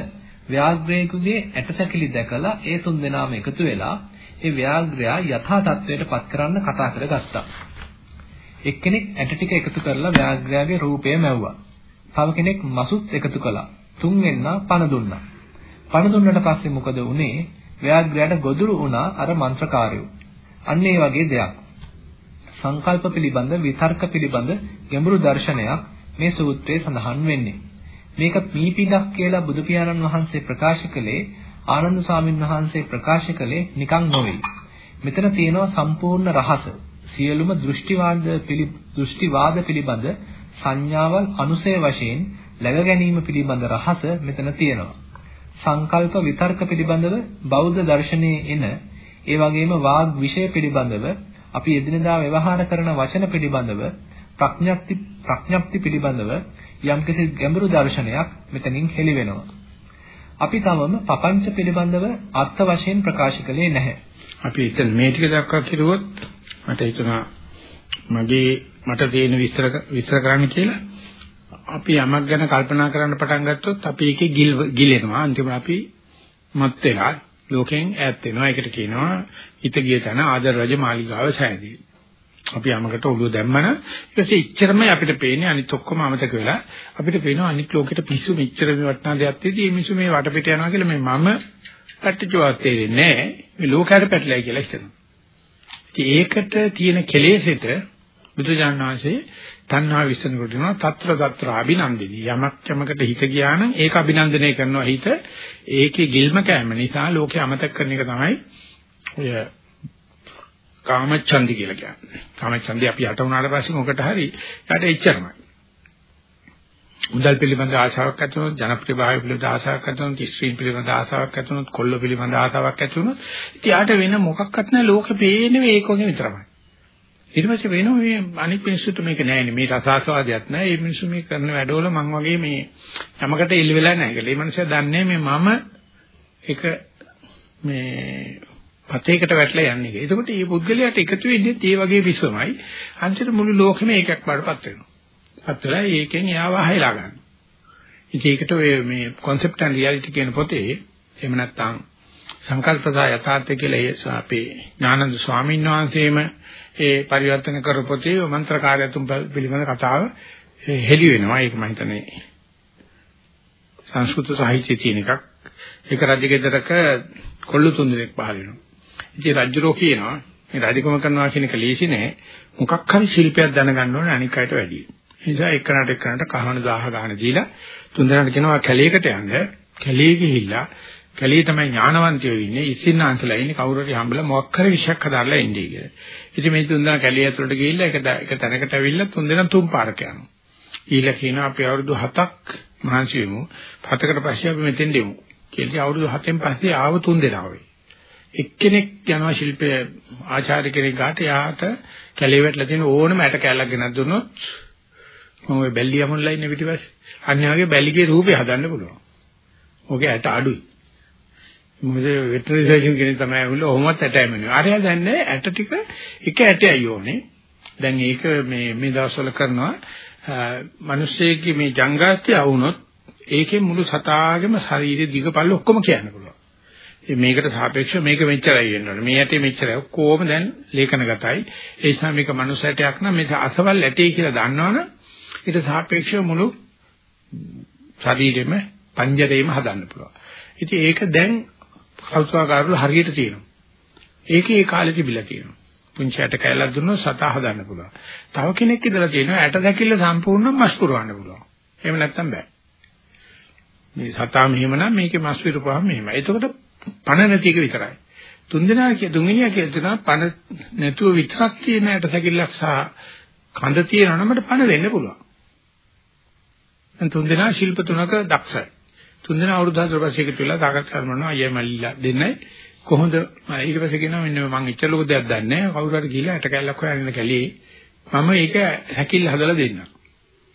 ව්‍යාග්‍රයෙකුගේ ඇටසැකිලි දැකලා ඒ තුන්දෙනාම එකතු වෙලා ඒ ව්‍යාග්‍රයා යථා තත්වයට පත් කරන්න කතා කරගත්තා. එක්කෙනෙක් ඇට ටික එකතු කරලා ව්‍යාග්‍රයාගේ රූපය මැව්වා. තව කෙනෙක් මසුත් එකතු කළා. තුන් වෙන්නා පණ දුන්නා. පණ දුන්නට පස්සේ මොකද වුනේ? ව්‍යාග්‍රයට ගොදුරු වුණා අර මන්ත්‍රකාරයෝ. අන්න ඒ වගේ දෙයක්. සංකල්ප පිළිබඳ විතර්ක පිළිබඳ ගැඹුරු දර්ශනයක් මේ සූත්‍රයේ සඳහන් වෙන්නේ. මේක පීපිඩක් කියලා බුදු පියාණන් වහන්සේ ප්‍රකාශ කළේ ආනන්ද ස්වාමීන් වහන්සේ ප්‍රකාශ කළේ නිකන් නොවේ. මෙතන තියෙනවා සම්පූර්ණ රහස. සියලුම දෘෂ්ටිවාද දෘෂ්ටිවාද පිළිබඳ සංඥාවල් අනුසය වශයෙන් läග ගැනීම පිළිබඳ රහස මෙතන තියෙනවා. සංකල්ප විතර්ක පිළිබඳව බෞද්ධ දර්ශනයේ එන ඒ වගේම වාග් විෂය පිළිබඳව අපි එදිනදා ව්‍යවහාර කරන වචන පිළිබඳව ප්‍රඥප්ති ප්‍රඥප්ති පිළිබඳව යම්කිසි ගැඹුරු දර්ශනයක් මෙතනින් හෙළි වෙනවා. අපි තමම පపంచ පිළිබඳව අර්ථ වශයෙන් ප්‍රකාශ කළේ නැහැ. අපි ඉතින් මේ ටික දක්වා කිරුවොත් මට හිතුණා මගේ මට තියෙන විස්තර විස්තර කරන්න කියලා අපි යමක් ගැන කල්පනා කරන්න පටන් ගත්තොත් අපි ඒකේ ගිලෙනවා අන්තිමට අපි මත් වෙලා ලෝකෙන් ඈත් වෙනවා ඒකට කියනවා හිත ගිය තැන ආදර රජ මාලිගාව සෑදී අපි යමකට ඔළුව දැම්මම ඊට පස්සේ ඉච්චරමයි අපිට පේන්නේ අනිත් ඔක්කොම අමතක වෙලා අපිට පේනවා අනිත් ලෝකෙට පිස්සු මෙච්චර මේ වටනා දෙයක් තියෙදි මේ මිනිස්සු මේ වටපිට යනවා කියලා මේ මම පැට්ටිජුවක් තේරෙන්නේ නැහැ. මේ ලෝකයට පැටලයි කියලා හිතනවා. ඉතින් ඒකට තියෙන කෙලෙසෙට බුදුජානනාංශේ තණ්හා විශ්සන කරනවා తත්‍ර తත්‍ර අභිනන්දිනී. යමක් යමකට හිත ගියා නම් ඒක අභිනන්දනය කරනවා හිත. ඒකේ ගිල්ම කෑම නිසා ලෝකේ අමතක කරන එක තමයි ඔය කාමච්ඡන්දි කියලා කියන්නේ. කාමච්ඡන්දි අපි යට වුණාට පස්සේ මොකට හරි යට එච්චරමයි. මුදල් පිළිබඳ ආශාවක් ඇති වුණොත් ජනප්‍රිය භාවය පිළිබඳ ආශාවක් ඇති වුණොත් ස්ත්‍රීන් පිළිබඳ ආශාවක් ඇති වුණොත් කොල්ල පිළිබඳ ආශාවක් ඇති වුණොත් ඉතින් යාට වෙන මොකක්වත් නැහැ ලෝකෙ පේන්නේ ඒක වගේ විතරමයි. ඊට පස්සේ වෙනවා මේ අනිත් මිනිස්සුන්ට මේක නෑනේ මේ රසාස්වාදයක් නෑ මේ මිනිස්සු මේ කරන වැඩවල මං වගේ මේ යමකට ඉල්ල වෙලා නැහැ කියලා. ඒ මනුස්සයා දන්නේ මේ මම එක මේ පතේකට වැටලා යන්නේ. එතකොට මේ පුද්ගලයාට එකතු වෙන්නේ ඒ වගේ විශ්වමයි. අන්තිම මුළු ලෝකෙම ඒකක් බාටපත් වෙනවා. පත් වෙලා ඒකෙන් එයාව හයලා ගන්න. ඉතින් ඒකට ඔය මේ concept and reality කියන පොතේ එහෙම නැත්නම් සංකල්පසා යථාර්ථය කියලා ඒ අපේ ඥානන්ද ස්වාමීන් වහන්සේම ඒ පරිවර්තන කරපු පොතේ මන්ත්‍රකාරයතුන් පිළිබඳ කතාව හෙළි වෙනවා. ඒක මම හිතන්නේ සංස්කෘත සාහිත්‍යයේ තියෙන එකක්. ඒක රජගෙදරක කොල්ල තුන් දෙනෙක් පහල වෙනවා. ඉතින් රජුරෝ කියනවා මේ රජකම කරනවා කියන එක ලේසි නෑ. මොකක් හරි ශිල්පයක් දැනගන්න ඕනේ අනික් අයට වැඩියි. ඒ නිසා එකනට එකනට කහන 1000 ගන්න දීලා තුන් දෙනාට කියනවා කැලේකට යන්න. කැලේ ගිහිල්ලා කැලේ තමයි ඥානවන්තයෝ ඉන්නේ ඉස්සින්නාන්සලා ඉන්නේ කවුරු හරි හම්බලා මොකක් හරි විශයක් හදාලා ඉන්නේ කියලා. ඉතින් මේ තුන් දෙනා කැලේ ඇතුළට ගිහිල්ලා එක එක තැනකට ඇවිල්ලා තුන් දෙනා තුන් පාරක යනවා. ඊළඟ කියනවා අපි අවුරුදු 7ක් මහන්සි වෙමු. 7කට පස්සේ අපි මෙතෙන් දෙමු. කියලා අවුරුදු 7න් පස්සේ ආව තුන් දෙනා වෙයි. එක්කෙනෙක් යනවා ශිල්පයේ ආචාර්ය කෙනෙක් ගාට යාට කැලේ වැටලා තියෙන ඕනම ඇට කැලක් ගෙනත් දුන්නොත් මම ඔය බැල්ලිය යමුල්ලා ඉන්නේ පිටිපස්සේ. අන්‍යගේ බැල්ලිගේ රූපේ හදන්න පුළුවන්. ඔගේ ඇට අඩුයි. මොකද වෙටරනරි සර්ජන් කෙනෙක් තමයි ඇවිල්ලා ඔහොමත් ඇට ඇමෙනවා. අරයා දන්නේ ඇට ටික එක ඇටයයි ඕනේ. දැන් ඒක මේ මේ දවස්වල කරනවා මිනිස්සෙක්ගේ මේ ජංගාස්තිය වුණොත් ඒකේ මුළු සතාගේම ශරීරයේ දිගපල්ල ඔක්කොම කියන්න පුළුවන්. මේකට සාපේක්ෂව මේක මෙච්චරයි වෙනවනේ. මේ ඇටේ මෙච්චරයි. ඔක්කොම දැන් ලේඛනගතයි. ඒ නිසා මේක මනුස්ස ඇටයක් නම් මේ අසවල් ඇටේ කියලා දන්නවනම් ඊට සාපේක්ෂව මුළු ශරීරෙම පංජරේම හදන්න පුළුවන්. ඉතින් ඒක දැන් කෞතුකාගාරවල හරියට තියෙනවා. ඒකේ ඒ කාලේ තිබිලා තියෙනවා. පුංචි ඇට කැලක් දුන්නොත් සතා හදන්න පුළුවන්. තව කෙනෙක් ඉදලා තියෙනවා ඇට දැකිල්ල සම්පූර්ණයෙන්ම මස් පුරවන්න පුළුවන්. එහෙම නැත්තම් බෑ. මේ සතා මෙහෙමනම් මේකේ මස් විරුපුවාම මෙහෙමයි. එතකොට පණ නැති එක විතරයි. තුන්දෙනා කිය තුන්වෙනියා කියලා දෙනවා පණ නැතුව විතරක් තියෙන ඇට සැකිල්ලක් සහ කඳ තියෙනවනම් මට පණ දෙන්න පුළුවන්. දැන් තුන්දෙනා ශිල්ප තුනක දක්ෂයි. තුන්දෙනා අවුරුදු හතර පස්සේ එකතු වෙලා සාකච්ඡා කරනවා අයියා මල්ලිලා දෙන්නයි කොහොමද ඊට පස්සේ කියනවා මෙන්න මම ඉච්ච ලොකු දෙයක් දන්නේ නැහැ කවුරු හරි ගිහලා ඇට කැල්ලක් හොයාගෙන කැලේ මම ඒක හැකිල්ල හදලා දෙන්නම්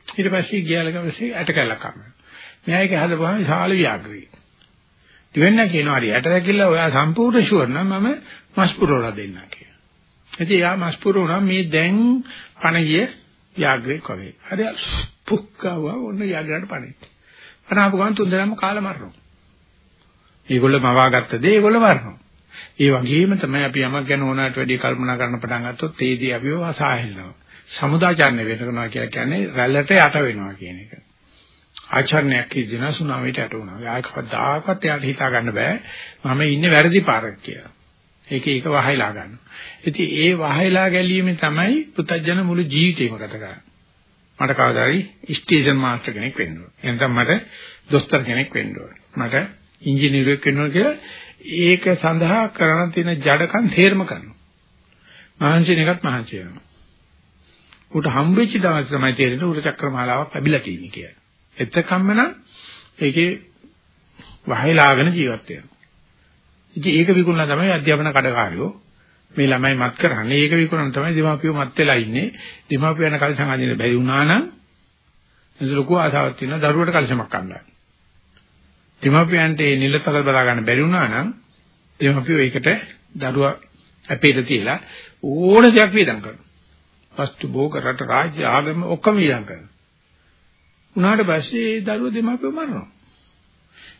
ඊට පස්සේ ගියාල ගමසේ ඇට කැල්ලක් අරනවා මෙයා ඒක හදපුවාම විශාල ව්‍යාග්‍රී දෙවෙන්න කියනවා හරි ඇට හැකිල්ල ඔයා සම්පූර්ණ ෂුවර් නම් මම මස් පුරවලා දෙන්නම් කියලා ඉතින් යා මස් පුරවනවා මේ දැන් පණ ගිය ව්‍යාග්‍රේ කවේ හරි පුක්කව ඔන්න යාගරට පණේ අනාපු ගමන් තුන්දෙනාම කාලා මරනවා. ඒගොල්ලෝ මවාගත්ත දේ ඒගොල්ලෝ මරනවා. ඒ වගේම තමයි අපි යමක් ගැන ඕනකට වැඩි කල්පනා කරන්න පටන් ගත්තොත් ඒදී අපිව අසහායනවා. සමුදාචාරණය වෙනවා කියලා කියන්නේ රැල්ලට යට වෙනවා කියන එක. ආචරණයක් කියන සුනාමියට යට වුණා. ආයකපදාකත් යාට හිතා ගන්න බෑ. මම ඉන්නේ වැරදි පාරක් කියලා. ඒක ඒක වහයලා ගන්නවා. ඉතින් ඒ වහයලා ගැලීමේ තමයි පුතජන මුළු ජීවිතේම ගත කරන්නේ. මට කවදාරි ස්ටේෂන් මාස්ටර් කෙනෙක් වෙන්න ඕන. එනකම් මට දොස්තර කෙනෙක් වෙන්න ඕන. මට ඉංජිනේරුවෙක් වෙන්න ඕන කියලා ඒක සඳහා කරන තියෙන ජඩකම් තේරම කරනවා. මහන්සින එකත් මහන්සි වෙනවා. උට හම්බෙච්ච දවස් තමයි තේරෙන්නේ උට චක්‍රමාලාවක් ලැබිලා තියෙන්නේ කියලා. එතකම්ම නම් ඒකේ වහයලාගෙන ජීවත් වෙනවා. ඉතින් ඒක විකුණලා තමයි අධ්‍යාපන කඩකාරයෝ මේ ළමයි මත් කරන්නේ. ඒක විකුණන තමයි දෙමාපියෝ මත් වෙලා ඉන්නේ. දෙමාපියෝ යන කල්සම් අදින්න බැරි වුණා නම් එද ලොකු ආසාවක් තියෙනවා දරුවට කල්සමක් ගන්න. දෙමාපියන්ට ඒ නිලතල බලා ගන්න බැරි වුණා නම් දෙමාපියෝ ඒකට දරුවා අපේට තියලා ඕන දෙයක් වේදම් කරනවා. වස්තු භෝග රට රාජ්‍ය ආගම ඔක්කොම වේදම් කරනවා. උනාට පස්සේ ඒ දරුවෝ දෙමාපියෝ මරනවා.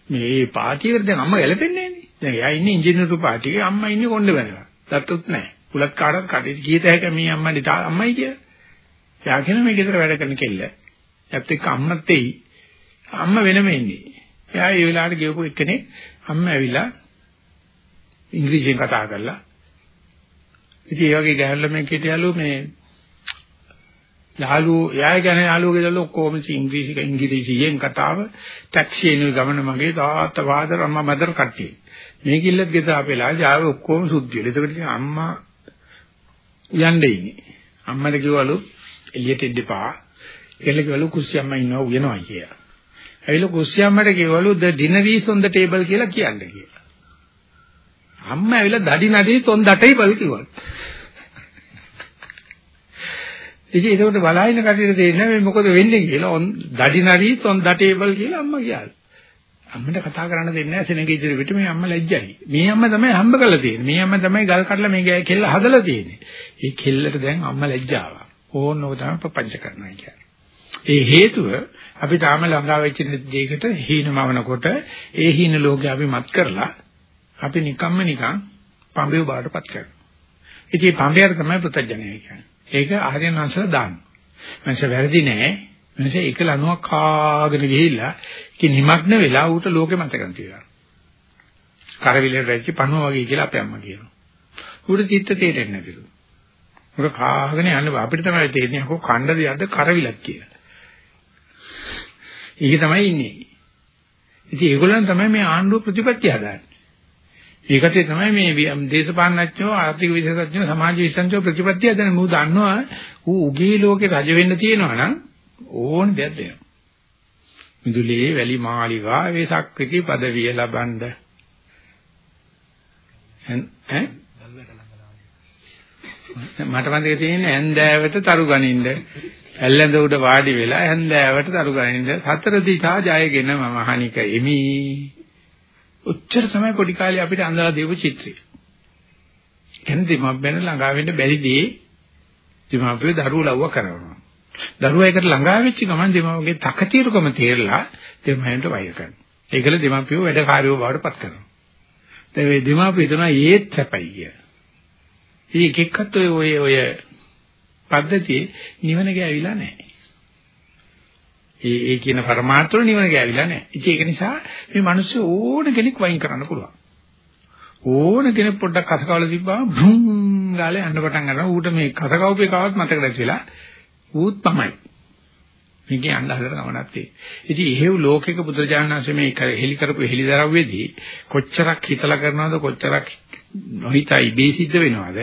මේ පාටියකට දැන් අම්මා ගැලපෙන්නේ නැහැ නේ. දැන් එයා ඉන්නේ ඉංජිනේරු පාටියේ අම්මා ඉන්නේ කොණ්ඩේ බැලලා. දත්තොත් නැහැ. පුලත් කාටවත් කටේ කීත හැක මේ අම්මයි අම්මයි කිය. එයා කියන මේ ගෙදර වැඩ කරන කෙල්ල. ඒත් එක්ක අම්මත් එයි. අම්මා වෙනම ඉන්නේ. එයා ඒ වෙලාවට ගියපු එක්කෙනෙක් අම්මා ඇවිල්ලා ඉංග්‍රීසියෙන් කතා කරලා ඉතින් ඒ වගේ ගැහැල්ල මේ කිටියලු මේ යාළුවෝ එයා ගැන යාළුවෝ ගෙදර ඔක්කොම ඉංග්‍රීසි ඉංග්‍රීසියෙන් කතාව ටැක්සි එන ගමන මගේ තාත්තා වාදර අම්මා මදර කට්ටිය. මේ කිල්ලත් ගෙදර අපේලා ජාව ඔක්කොම සුද්ධියලු ඒකට අම්මා යන්නේ ඉන්නේ. අම්මට කිව්වලු එළියට එන්න එපා. කියලා කිව්වලු කුස්සිය අම්මා ඉන්නවා උයනවා කියලා. ඇවිල්ලා කුස්සිය අම්මට කිව්වලු the dinner is on the table කියලා කියන්න කියලා. අම්මා ඇවිල්ලා දඩි නඩි තොන් දටේ බල කිව්වලු ඉතින් ඒකට බලාගෙන කටියට තේරෙන්නේ මේ මොකද වෙන්නේ කියලා. ඔන් දඩි නරි තොන් දටේබල් කියලා අම්මා කියයි. අම්මට කතා කරන්න දෙන්නේ නැහැ සෙනග ඉදිරියට මේ අම්මා ලැජ්ජයි. මේ අම්මා තමයි හම්බ කරලා තියෙන්නේ. මේ අම්මා තමයි ගල් කඩලා මේ කෙල්ල හදලා තියෙන්නේ. ඒ කෙල්ලට දැන් අම්මා ලැජ්ජාවක්. ඕනෝක තමයි ප්‍රපංච කරනවා කියන්නේ. ඒ හේතුව අපි තාම ළඟා වෙච්ච දෙයකට හීනමවනකොට ඒ හීන ලෝකේ අපි මත් කරලා අපි නිකම්ම නිකන් පඹේ බාටපත් කරනවා. ඉතින් පඹයට තමයි පුතඥය කියන්නේ. ඒක ආර්යයන් වහන්සේලා දාන්න. මනස වැරදි නෑ. මනස ඒක ලණුවක් කාගෙන ගිහිල්ලා ඒක නිමග්න වෙලා ඌට ලෝකෙ මතකන් තියනවා. කරවිලේ රැච්චි පණුව වගේ කියලා අපේ අම්මා කියනවා. ඌට චිත්ත තේරෙන්නේ නැතිලු. ඌට කාගෙන යන්න අපිට තමයි තේරෙන්නේ අකෝ කණ්ඩ දෙයක්ද කරවිලක් කියලා. ඒක තමයි ඉන්නේ. ඉතින් ඒගොල්ලන් තමයි මේ ආණ්ඩුව ප්‍රතිපත්ති හදාන්නේ. ඒකට තමයි මේ දේශපාලනඥයෝ ආර්ථික විශේෂඥයෝ සමාජ විශේෂඥයෝ ප්‍රතිපත්ති හදන මු දන්නවා. ඌ උගේ ලෝකේ රජ වෙන්න තියෙනවා නම් ඕන දෙයක් දෙනවා. මිදුලේ වැලි මාලිගා වේසක්විති পদවිය ලබනද ඈ? මට මතක තියෙන්නේ ඇන්දෑවට තරු ගනින්න. ඇල්ලඳ උඩ වාඩි වෙලා ඇන්දෑවට තරු ගනින්න. සතර දිශා ජයගෙන මම හනික එමි. ඔච්චර තමයි පොඩි කාලේ අපිට අඳලා දීපු චිත්‍රය. කියන්නේ දෙමව්පියන් ළඟා වෙන්න බැරිදී දෙමව්පියෝ දරුවෝ ලව්ව කරනවා. දරුවා එකට ළඟා වෙච්ච ගමන් දෙමව්ගේ තකතිරුකම තේරලා දෙමයන්ට වෛර කරනවා. ඒකල දෙමව්පියෝ වැඩ කාර්යෝ බවට පත් කරනවා. දැන් මේ දෙමව්පිය හිතනවා ඒත් සැපයි කිය. ඉතින් එක එක්කත් ඔය ඔය ඔය පද්ධතියේ නිවන ගෑවිලා නැහැ. ඒ ඒ කියන પરමාර්ථවල නිවන ගෑවිලා නැහැ. ඉතින් ඒක නිසා මේ මිනිස්සු ඕන කෙනෙක් වයින් කරන්න පුළුවන්. ඕන කෙනෙක් පොඩ්ඩක් කසකවල තිබ්බම භුම් ගාලේ යන්න පටන් ගන්නවා. ඌට මේ කසකවපේ කවත් මතක නැතිලා ඌත් තමයි. මේකේ යන්න හදන ගමනක් තියෙන්නේ. ඉතින් එහෙව් ලෝකෙක බුදුරජාණන්සේ මේ හෙලි කරපු හෙලිදරව්වේදී කොච්චරක් හිතලා කරනවද කොච්චරක් නොහිතයි බේසිද්ධ වෙනවද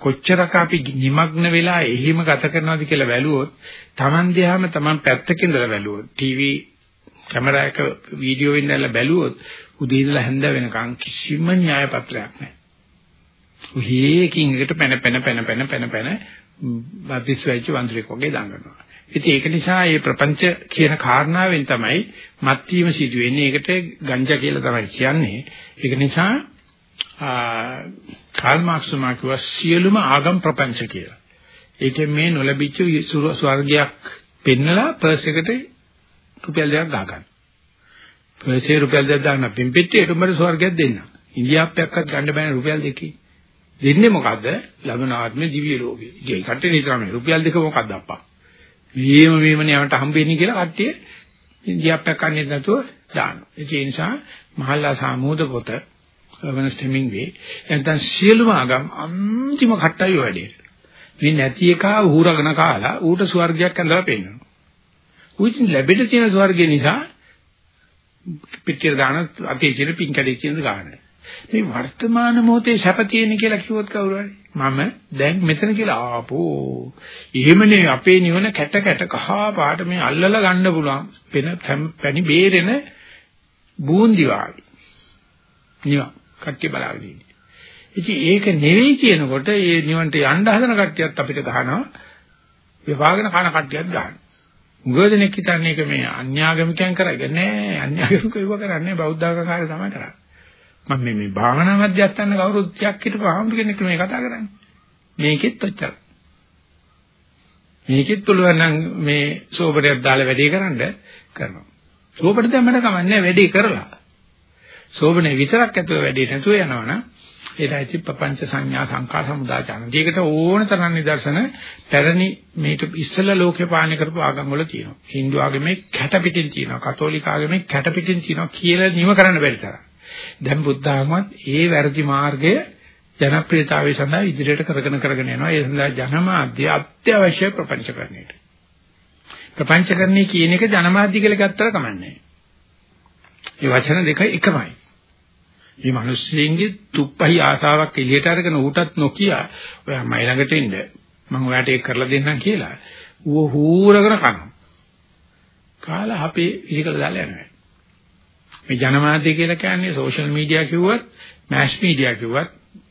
කොච්චරක් අපි නිමග්න වෙලා එහිම ගත කරනවද කියලා බැලුවොත් Taman දිහාම Taman පැත්තකින් ඉඳලා බැලුවොත් ටීවී කැමරාවක වීඩියෝ වෙන්නලා බැලුවොත් උදේ ඉඳලා හැන්ද වෙනකන් කිසිම න්‍යාය පත්‍රයක් නැහැ. උහේකින් එකට පැන පැන පැන පැන පැන පැන බබිස්වැච්ච වන්දරෙක් වගේ දඟනවා. ඉතින් ඒක නිසා මේ ප්‍රපංච කියන කාරණාවෙන් තමයි මත්වීම සිදු වෙන්නේ. ඒකට ගංජා කියලා තමයි කියන්නේ. ඒක නිසා කාල් මාක්ස් තුමා කිව්වා සියලුම ආගම් ප්‍රපංච කියලා. ඒකෙන් මේ නොලැබිච්ච ස්වර්ගයක් පෙන්නලා පර්ස් එකට රුපියල් දෙකක් ගහ ගන්න. පර්සේ රුපියල් දෙකක් දාන්න පිම්පෙට්ටියට උඹට ස්වර්ගයක් දෙන්න. ඉන්දියාප්පයක්වත් ගන්න බෑ රුපියල් දෙකකින්. දෙන්නේ මොකද්ද? ලබන ආත්මේ දිව්‍ය ලෝකේ. ඒ කට්ටිය නිතරම රුපියල් දෙක මොකද්ද අප්පා? මේම මේමනේ යවට හම්බෙන්නේ කියලා කට්ටිය ඉන්දියාප්පයක් කන්නේ නැතුව දානවා. ඒ නිසා මහල්ලා සාමෝද පොත වෙනස් හෙමින්ගේ නැත්නම් සියලුම ආගම් අන්තිම කට්ටයි වැඩේ. මේ නැති එකා උහුරගෙන කාලා ඌට ස්වර්ගයක් ඇඳලා පෙන්නනවා. ඌ ඉතින් ලැබෙන්න තියෙන ස්වර්ගය නිසා පිටිර දාන අතීතයේ පින් කැඩේ කියන ගාන. මේ වර්තමාන මොහොතේ සැප තියෙන කියලා කිව්වොත් කවුරු හරි මම දැන් මෙතන කියලා ආපෝ එහෙමනේ අපේ නිවන කැට කැට කහ පාට මේ අල්ලලා ගන්න පුළුවන් වෙන පැණි බේරෙන බූන්දි වාගේ නිවන් කට්ටිය බලාගෙන ඉන්නේ. ඉතින් ඒක නෙවෙයි කියනකොට මේ නිවන්ට යන්න හදන කට්ටියත් අපිට ගහනවා. විවාහගෙන කන කට්ටියත් ගහනවා. උගදෙනෙක් හිතන්නේ ඒක මේ අන්‍යාගමිකයන් කරගෙන නෑ අන්‍යාගමිකව ඒව කරන්නේ බෞද්ධාගකාරය තමයි කරන්නේ. මම මේ මේ භාවනා මධ්‍යස්ථාන කවුරුත් 30ක් හිටපු ආම්දු කෙනෙක් මේ කතා කරන්නේ. මේකෙත් ඔච්චර. මේකෙත් පුළුවන් නම් මේ සෝබරයක් දාලා වැඩේ කරන්න කරනවා. සෝබර දැම්මම කමන්නේ වැඩේ කරලා. සෝබනේ විතරක් ඇතුව වැඩේ නැතුව යනවනම් ඒටයි ප්‍රපංච සංඥා සංකා සමුදාචාන. ඒකට ඕන තරම් නිදර්ශන පැරණි මේක ඉස්සෙල්ලා ලෝකේ පාලනය කරපු ආගම් වල තියෙනවා. Hindu ආගමේ කැට පිටින් තියෙනවා. කතෝලික ආගමේ කැට පිටින් තියෙනවා කියලා නිම කරන්න බැරි තරම්. දැන් බුද්ධ ආගමත් ඒ වැරදි මාර්ගය ජනප්‍රියතාවය සඳහා ඉදිරියට කරගෙන කරගෙන යනවා. ඒ සඳහා ජනමාධ්‍ය අත්‍යවශ්‍ය ප්‍රපංචකරණයට. ප්‍රපංචකරණී කියන එක ජනමාධ්‍ය කියලා ගත්තට කමන්නේ. මේ වචන දෙක එකමයි. මේ මිනිස්සුන්ගේ තුප්පහි ආසාවක් එළියට අරගෙන ඌටත් නොකිය ඔයා මයි ළඟට එන්න. මම ඔයාට ඒක කරලා දෙන්නම් කියලා. ඌ හූරගෙන කනවා. කාලා අපේ ඉහිකල දාලා යනවා මේ ජනමාධ්‍ය කියලා කියන්නේ සෝෂල් මීඩියා කිව්වත් මෑස් මීඩියා කිව්වත්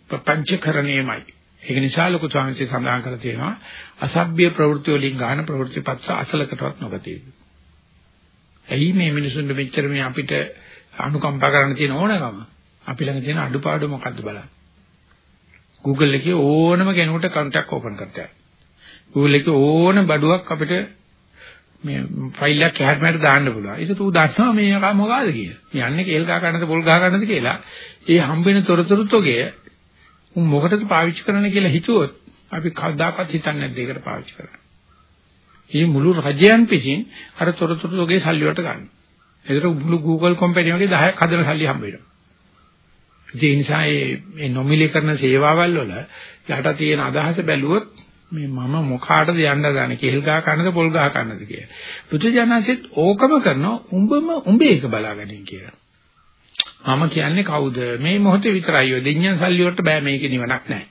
ප්‍රපංචකරණයමයි. ඒක නිසා ලොකු ස්වාමීන් වහන්සේ සඳහන් කරලා තියෙනවා අසභ්‍ය ප්‍රවෘත්ති වලින් ගන්න ප්‍රවෘත්ති පත්‍ර අසලකටවත් නොගතියි. ඇයි මේ මිනිසුන්ට මෙච්චර මේ අපිට අනුකම්පා කරන්න තියෙන ඕනකම? අපි ළඟ තියෙන අඩුපාඩු මොකද්ද බලන්න. Google එකේ ඕනම කෙනෙකුට කන්ටැක්ට් ඕපන් කරතයි. Google එකේ ඕන බඩුවක් අපිට මේ ෆයිල් එකක් හැටමට දාන්න පුළුවන්. ඒක ඌ දන්නවා මේ එක මොකಾದ කියලා. යන්නේ කේල් ගහ ගන්නද පොල් ගහ ගන්නද කියලා. ඒ හම්බෙන තොරතුරු තෝගේ උන් මොකටද පාවිච්චි කරන්න කියලා හිතුවොත් අපි කවදාකවත් හිතන්නේ නැද්ද ඒකට පාවිච්චි කරන්න. මේ මුළු රජයන් පිටින් අර තොරතුරු තෝගේ සල්ලි වලට ගන්න. ඒතර මුළු Google කම්පැනි වගේ 10ක් හදන සල්ලි හම්බ වෙනවා. ඒ නිසා මේ නොමිලේ කරන සේවාවල් වල යට තියෙන අදහස බැලුවොත් මේ මම මොකාටද යන්න ගන්නේ කෙල් ගහ කන්නද පොල් ගහ කන්නද කියලා. බුදුජානසෙත් ඕකම කරනවා උඹම උඹේ එක බලාගනින් කියලා. මම කියන්නේ කවුද? මේ මොහොතේ විතරයි ඔය දෙඤ්ඤන් සල්ලි වලට බෑ මේකේ නිවනක් නැහැ.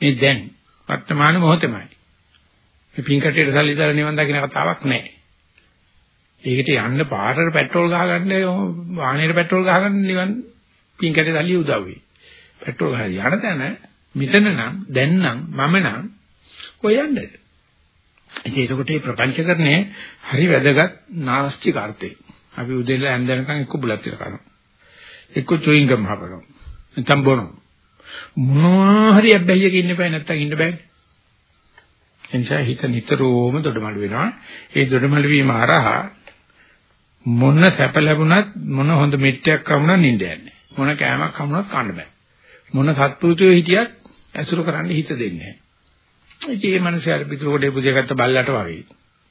මේ දැන් වර්තමාන මොහොතේමයි. මේ පින්කටේට සල්ලි දාලා නිවන් දකින්න කතාවක් නැහැ. ඒකට යන්න පාරට පෙට්‍රෝල් ගහගන්න වාහනේට පෙට්‍රෝල් ගහගන්න නිවන් පින්කටේ සල්ලි උදව් වෙයි. පෙට්‍රෝල් හරි යන තැන මෙතන නම් දැන් නම් මම නම් ඔය යන්නේ. ඉතින් ඒකට මේ ප්‍රපංචකරණය හරි වැදගත් නාස්තික අර්ථය. අපි උදේට ඇඳනකම් එක්ක බුලත් ටික කරනවා. එක්ක චුයින්ගම් හපනවා. නැත්නම් බොනවා. මොනවා හරි අබ්බැහියක ඉන්න බෑ නැත්නම් ඉන්න බෑ. එනිසා හිත නිතරම දොඩමළු වෙනවා. ඒ දොඩමළු වීම හරහා මොන සැප ලැබුණත් මොන හොඳ මෙට්ටයක් කමුණත් නිින්ද යන්නේ. මොන කෑමක් කමුණත් කන්න බෑ. මොන සත්පුරුෂයෝ හිටියත් ඇසුරු කරන්න හිත දෙන්නේ නැහැ. ඉතින් මේ මිනිස්යාට පිටු කොටේ පුදියගත්ත බල්ලට වගේ.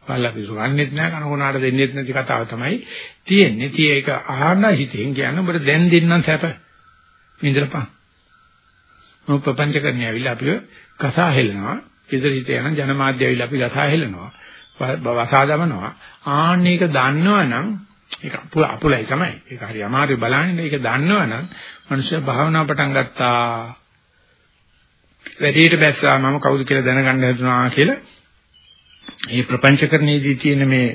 බල්ලා පිටු ගන්නෙත් නෑ කනකොනාට දෙන්නෙත් නැති කතාව තමයි තියෙන්නේ. ඉතින් ඒක අහන්න හිතෙන් කියන්නේ ඔබට දැන් දෙන්නම් සැප. විඳලපන්. මොන ප්‍රපංච කරන්නේ ඇවිල්ලා අපිව කසා හෙලනවා. ඉදිරියට යන ජනමාධ්‍ය ඇවිල්ලා අපි කසා හෙලනවා. වසා දමනවා. ආන්න ඒක දන්නවනම් ඒක අපුලයි තමයි. ඒක හරි අමාරුයි බලන්නේ. ඒක දන්නවනම් මනුෂ්‍ය භාවනා පටන් ගත්තා. වැඩේට බැස්සා මම කවුද කියලා දැනගන්න හදුනා කියලා මේ ප්‍රපංචකරණයේදී තියෙන මේ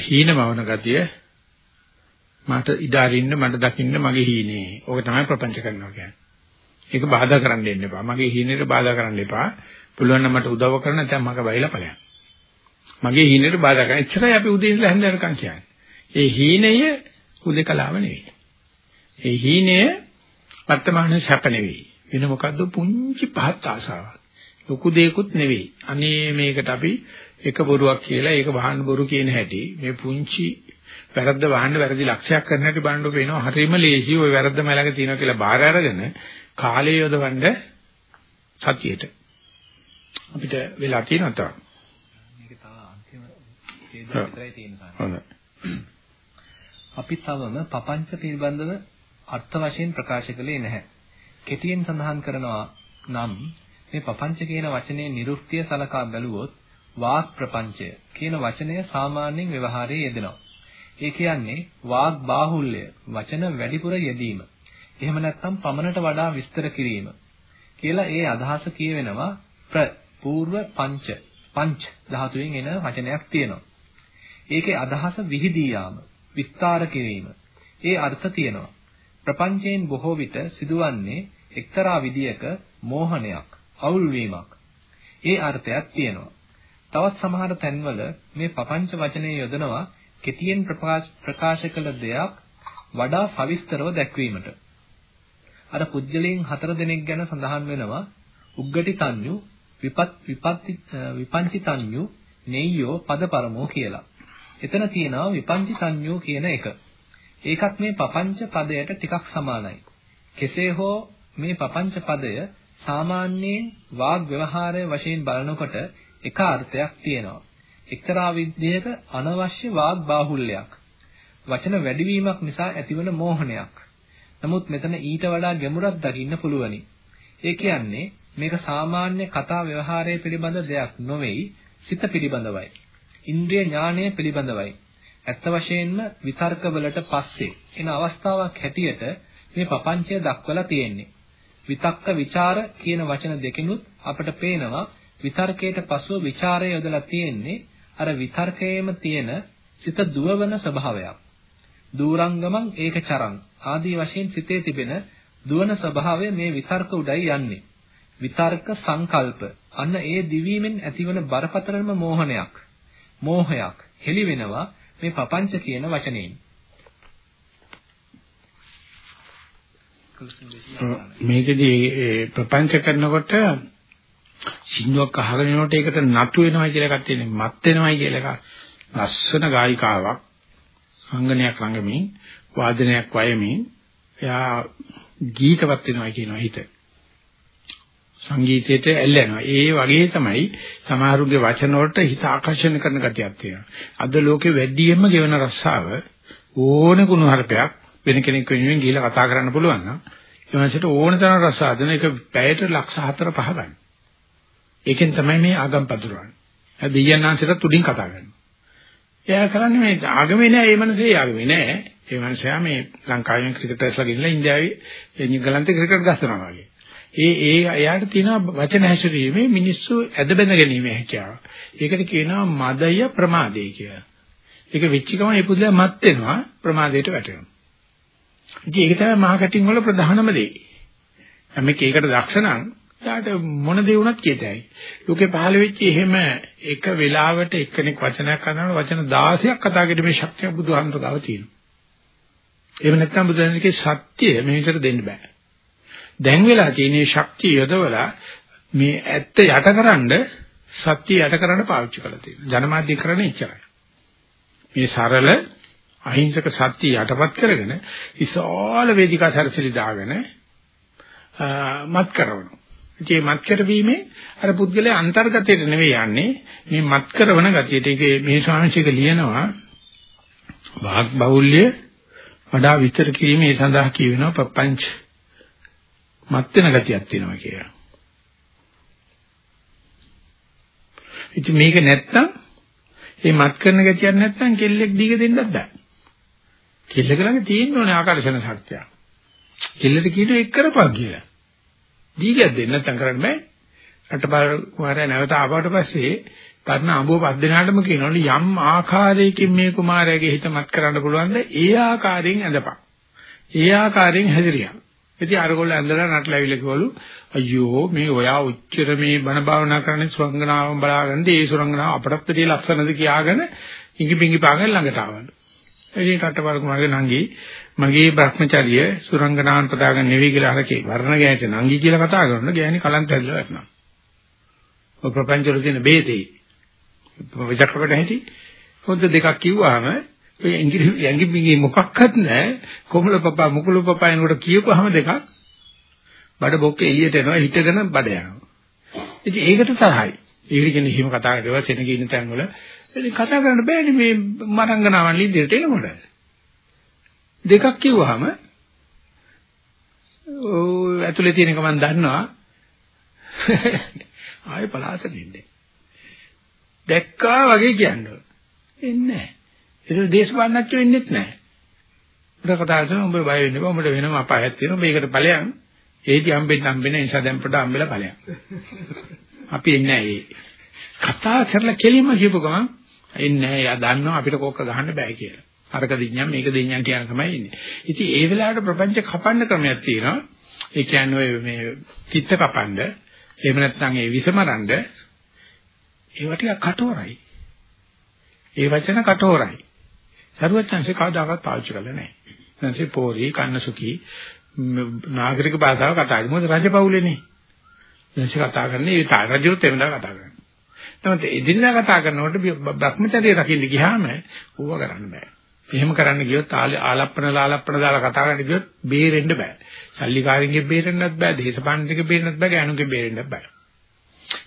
හීනමවන ගතිය මට ඉදාරින්න මට දකින්න මගේ හීනේ. ඕක තමයි ප්‍රපංච කරනවා කියන්නේ. ඒක බාධා කරන්න දෙන්න එපා. මගේ හීනෙට බාධා කරන්න එපා. පුළුවන් නම් මට උදව් කරන්න නැත්නම් මග බයිලා ඵලයන්. මගේ හීනෙට බාධා කරන්න. එච්චරයි අපි උදේ ඉඳලා හැන්දෑවකම් කියන්නේ. ඒ හීනය උදේකලාව නෙවෙයි. ඒ හීනය වර්තමානයේ සැප නෙවෙයි. වෙන මොකද්ද පුංචි පහත් ආසාවක්. ලොකු දෙයක්ුත් නෙවෙයි. අනේ මේකට අපි එක බොරුවක් කියලා ඒක වහන්න බොරු කියන හැටි මේ පුංචි වැරද්ද වහන්න වැරදි ලක්ෂයක් කරන හැටි බලන්න පේනවා. හරිම ලේසි ওই වැරද්ද මලක තියෙනවා කියලා බාර අරගෙන කාලය යොදවන්න සතියේට. අපිට වෙලා තියෙනවා තා. මේක තව අන්තිම ඡේදය විතරයි තියෙන සාමාන්‍ය. අපි තවම පපංච පිළිබඳව අර්ථ වශයෙන් ප්‍රකාශ කළේ නැහැ. කෙටියෙන් සඳහන් කරනවා නම් මේ පපංච කියන වචනේ නිරුක්තිය සලකා බැලුවොත් වාග් ප්‍රපංචය කියන වචනය සාමාන්‍යයෙන් ව්‍යවහාරයේ යෙදෙනවා. ඒ කියන්නේ වාග් බාහුල්‍ය වචන වැඩිපුර යෙදීම. එහෙම නැත්නම් පමණට වඩා විස්තර කිරීම කියලා ඒ අදහස කියවෙනවා ප්‍ර పూర్ව පංච පංච ධාතුවෙන් එන වචනයක් තියෙනවා. ඒකේ අදහස විහිදී යාම, විස්තර කිරීම. ඒ අර්ථ තියෙනවා. ප්‍රපංචයෙන් බොහෝ විට සිදුවන්නේ එක්තරා විදියක මෝහනයක්, අවුල් වීමක්. ඒ අර්ථයක් තියෙනවා. තවත් සමහර තැන්වල මේ පපංච වචනේ යොදනවා කෙටියෙන් ප්‍රකාශ කළ දෙයක් වඩා සවිස්තරව දැක්වීමට. අර පුජ්‍යලයන් හතර දෙනෙක් ගැන සඳහන් වෙනවා උග්ගටි තඤ්ඤු විපත් විපත්ති විපංචි තඤ්ඤු නෙය්‍යෝ පදපරමෝ කියලා. එතන තියෙනවා විපංචි තඤ්ඤු කියන එක. ඒකත් මේ පපංච පදයට ටිකක් සමානයි. කෙසේ හෝ මේ පපංච පදය සාමාන්‍යයෙන් වාග් ව්‍යවහාරය වශයෙන් බලනකොට එක අර්ථයක් තියෙනවා. එක්තරා විදිහක අනවශ්‍ය වාග් බාහුල්‍යයක්. වචන වැඩිවීමක් නිසා ඇතිවන මෝහනයක්. නමුත් මෙතන ඊට වඩා ගැඹුරක් දකින්න පුළුවනි. ඒ කියන්නේ මේක සාමාන්‍ය කතා ව්‍යවහාරය පිළිබඳ දෙයක් නොවේයි සිත පිළිබඳවයි. ඉන්ද්‍රිය ඥානය පිළිබඳවයි. ඇත්ත වශයෙන්ම විතර්කවලට පස්සේ එන අවස්ථාවක් හැටියට මේ පපංචය දක්වලා තියෙන්නේ. විතක්ක ਵਿਚාර කියන වචන දෙකෙනුත් අපට පේනවා විතර්කයට පසුව ਵਿਚාරය යොදලා තියෙන්නේ අර විතර්කයේම තියෙන සිත දුවවන ස්වභාවයක්. දූරංගමං ඒකචරං ආදී වශයෙන් සිතේ තිබෙන දුවන ස්වභාවය මේ විතර්ක උඩයි යන්නේ. විතර්ක සංකල්ප අන්න ඒ දිවීමෙන් ඇතිවන බරපතලම මෝහනයක්. මෝහයක් හෙළි වෙනවා මේ පපංච කියන වචනයෙන්. මේකෙදී ප්‍රපංච කරනකොට සින්දුවක් අහගෙන යනකොට ඒකට නතු වෙනවා කියලා එකක් තියෙනවා. මත් වෙනවයි කියලා එකක්. ලස්සන ගායිකාවක් අංගනයක් රංගමින් වාදනයක් වයමින් එයා ගීතවත් වෙනවා කියනවා හිත. සංගීතයට ඇල්ලෙනවා. ඒ වගේ තමයි සමහරුගේ වචන වලට හිත ආකර්ෂණය කරන ගතියක් තියෙනවා. අද ලෝකේ වැඩියෙන්ම ගෙවන රස්සාව ඕන කුණු හරපයක් වෙන කෙනෙක් වෙනුවෙන් ගිහිල්ලා කතා කරන්න පුළුවන් නම් ඒ වන්සට ඕන තරම් රස්සාව දෙන එක පැයට ලක්ෂ 4 5 ගන්න. ඒකෙන් තමයි මේ ආගම් පතුරවන්නේ. දෙයයන්ාංශයට තුඩින් කතා කරනවා. එයා කරන්නේ මේ ආගමේ නෑ, ඒ මනසේ ආගමේ නෑ. ඒ මනුස්සයා මේ ලංකාවෙන් ක්‍රිකටර්ස්ලා ගෙනලා ඉන්දියාවේ ඉංගලන්තේ ක්‍රිකට් ගස්සනවා වගේ. ඒ ඒ එයාට තියෙන වචන හැසිරීමේ මිනිස්සු ඇද බැඳ ගැනීම හැකියාව. ඒකට කියනවා මදය ප්‍රමාදය කියලා. ඒක වෙච්ච ගමන් ඒ පුදුලා මත් වෙනවා ප්‍රමාදයට වැටෙනවා. ඉතින් ඒක තමයි මාකටිං වල ප්‍රධානම දේ. මේක ඒකට දක්ෂ නම් එයාට මොන දේ වුණත් කියතයි. ලෝකේ පහළ වෙච්ච එහෙම එක වෙලාවට එක්කෙනෙක් වචනයක් කරනකොට වචන 16ක් කතා කිරීමේ ශක්තිය බුදුහාමුදුරුවෝ ගාව තියෙනවා. එහෙම නැත්නම් බුදුරජාණන්ගේ සත්‍ය මෙහෙට දෙන්න බෑ. දැන් වෙලා තියෙන ශක්තිය යොදවලා මේ ඇත්ත යටකරනද සත්‍ය යටකරන පාවිච්චි කරලා තියෙනවා. ජනමාධ්‍යකරණය ඉච්චරයි. මේ සරල අහිංසක සත්‍ය යටපත් කරගෙන විශාල වේදිකා සැරසිලි දාගෙන මත් කරනවා. ඉතින් මත් කරවීමේ අර පුද්ගලයා අන්තර්ගතයට නෙවෙයි යන්නේ මේ මත් කරන ගතියට. ඒකේ මේ ශාංශික ලියනවා වාග් බහුල්‍ය වඩා විස්තර කිරීමේ සඳහා කියවෙනවා ප්‍රපංච මත් වෙන ගතියක් තියෙනවා කියලා. ඉතින් මේක නැත්තම් මේ මත් කරන ගතියක් නැත්තම් කෙල්ලෙක් දීග දෙන්නත් බෑ. කෙල්ලක ළඟ තියෙන්න ඕනේ ආකර්ෂණ ශක්තිය. කෙල්ලට කියනවා එක් කරපන් කියලා. දීගයක් දෙන්න නැත්තම් කරන්න බෑ. රටපාල කුමාරයා නැවත ආවට පස්සේ පරණ අඹුව පස් දෙනාටම කියනවලු යම් ආකාරයකින් මේ කුමාරයාගේ හිත මත් කරන්න පුළුවන්ද ඒ ආකාරයෙන් ඇඳපන්. ඒ ආකාරයෙන් හැදිරියන්. ඉතින් අරගොල්ලෝ ඇඳලා නටලාවිල කිව්වලු අයියෝ මේ ඔයා උච්චර මේ බණ භාවනා කරන්නේ සුරංගනාවන් බලාගෙන ඒ සුරංගනාව අපටත් දෙය ලස්සනද කියාගෙන ඉඟි පිඟි පාගෙන ළඟට ආවලු. ඉතින් රටවල් කුමාරගේ නංගි මගේ භ්‍රමචර්ය සුරංගනාවන් පදාගෙන නෙවෙයි කියලා අරකේ වර්ණ ගෑනට නංගි කියලා කතා කරනවා ගෑණි කලන්ත ඇදලා වැටෙනවා. ඔය ප්‍රපංච වල තියෙන බේතේ විචක්‍රකට ඇහිටි හොඳ දෙකක් කිව්වහම ඔය ඇඟිලි ඇඟිලි මොකක්වත් නැහැ. කොමල පපා මුකුළු පපා එනකොට කියපුවාම දෙකක්. බඩ බොක්කේ එළියට එනවා හිටගෙන බඩ යනවා. ඉතින් ඒකට තරහයි ඒකට කියන්නේ හිම කතා කරලා සෙනග ඉන්න තැන් වල. ඉතින් කතා කරන්න බෑනේ මේ මරංගනාවන් ලින්දෙට එනකොට. දෙකක් කිව්වහම ඔය ඇතුලේ තියෙන එක මම දන්නවා. ආයෙ පලාතට ඉන්නේ දැක්කා වගේ කියන්නේ. එන්නේ නැහැ. ඒක දේශපාලනච්චෝ වෙන්නෙත් නැහැ. උඩ කතා කරන උඹ බය වෙන්න එපා. උඹට වෙනම අපායක් තියෙනවා. මේකට ඵලයන්. ඒටි හම්බෙන්න හම්බෙන්න නිසා දැන් පොඩ හම්බෙලා ඵලයන්. අපි එන්නේ නැහැ. කතා කරලා කෙලින්ම කියපු ගමන් එන්නේ නැහැ. යා දන්නවා අපිට කෝක්ක ගහන්න බෑ කියලා. අරක දිඤ්ඤම් මේක දිඤ්ඤම් කියන තමයි ඉන්නේ. ඉතින් ඒ වෙලාවට ප්‍රපංච කපන්න ක්‍රමයක් තියෙනවා. ඒ කියන්නේ මේ තිත්ත කපන්න එහෙම නැත්නම් ඒ විසමරන්න ඒවා ටික කටෝරයි. ඒ වචන කටෝරයි. සරුවචන්සේ කවදාකවත් පාවිච්චි කරලා නැහැ. නැන්සේ පොරි කන්නසුකි නාගරික භාෂාව කතා කරන්නේ මොකද රජපෞලේනේ. නැන්සේ කතා කරන්නේ ඒ තාරජුත් එමෙදා කතා කරන්නේ. නමුත් එදිනදා කතා කරනකොට භ්‍රමචර්ය රකින්න ගියාම ඌව කරන්න බෑ. එහෙම කරන්න ගියොත් ආලප්පන ලාලප්පන දාලා කතා කරන්න ගියොත් බේරෙන්න බෑ. සල්ලිකාරින්ගේ බේරෙන්නත් බෑ, දේශපාලනිකගේ බේරෙන්නත් බෑ, ගෑනුගේ බේරෙන්නත් බෑ.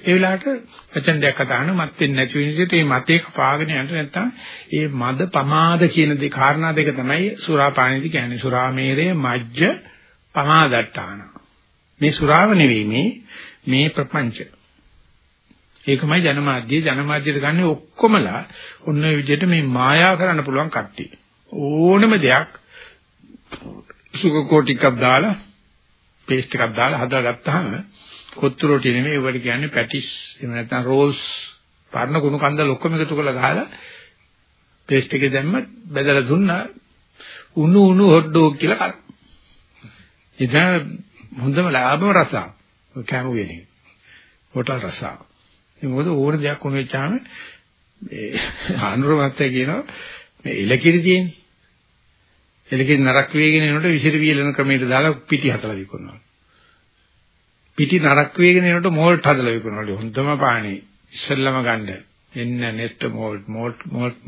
ඒ වෙලාවට වචන දෙයක් කතා කරන මත් වෙන්නේ නැති වෙන විදිහට මේ මතේ කපාගෙන යන්න නැත්තම් ඒ මද පමාද කියන දේ කාරණා දෙක තමයි සුරාපානීති කියන්නේ. සුරාමේරේ මජ්ජ පමාදට්ටාන මේ සුරාව නෙවෙයි මේ මේ ප්‍රපංච. ඒකමයි ජනමාධ්‍ය ජනමාධ්‍යට ගන්න ඔක්කොමලා ඔන්න ඔය විදිහට මේ මායා කරන්න පුළුවන් කට්ටිය. ඕනම දෙයක් සුගර් කෝට් එකක් දාලා පේස්ට් එකක් දාලා හදාගත්තාම කොත්තු රොටි නෙමෙයි ඒවට කියන්නේ පැටිස් එහෙම නැත්නම් රෝල්ස් පරණ කුණු කන්දල් ඔක්කොම එකතු කරලා ගහලා පේස්ට් එකේ දැම්ම බෙදලා දුන්නා උණු උණු හොට් ඩොග් කියලා කරා. ඉතින් හොඳම ලාභම රසාව. ඔය කැමු වෙන්නේ. හොටල් රසාව. ඒ මොකද ඕන දෙයක් වුණ වෙච්චාම මේ ආනුර මහත්තයා කියනවා මේ ඉලකිරි තියෙන්නේ. එලකින් නරක වේගෙන එනකොට විසිරි වියලන ක්‍රමයට දාලා පිටි හතලා විකුණනවා. පිටි නරක වේගෙන එනකොට මෝල්ට් හදලා විකුණනවා. හොඳම පානේ ඉස්සෙල්ලම ගන්න. එන්න නෙස්ට් මෝල්ට් මෝල්ට් මෝල්ට්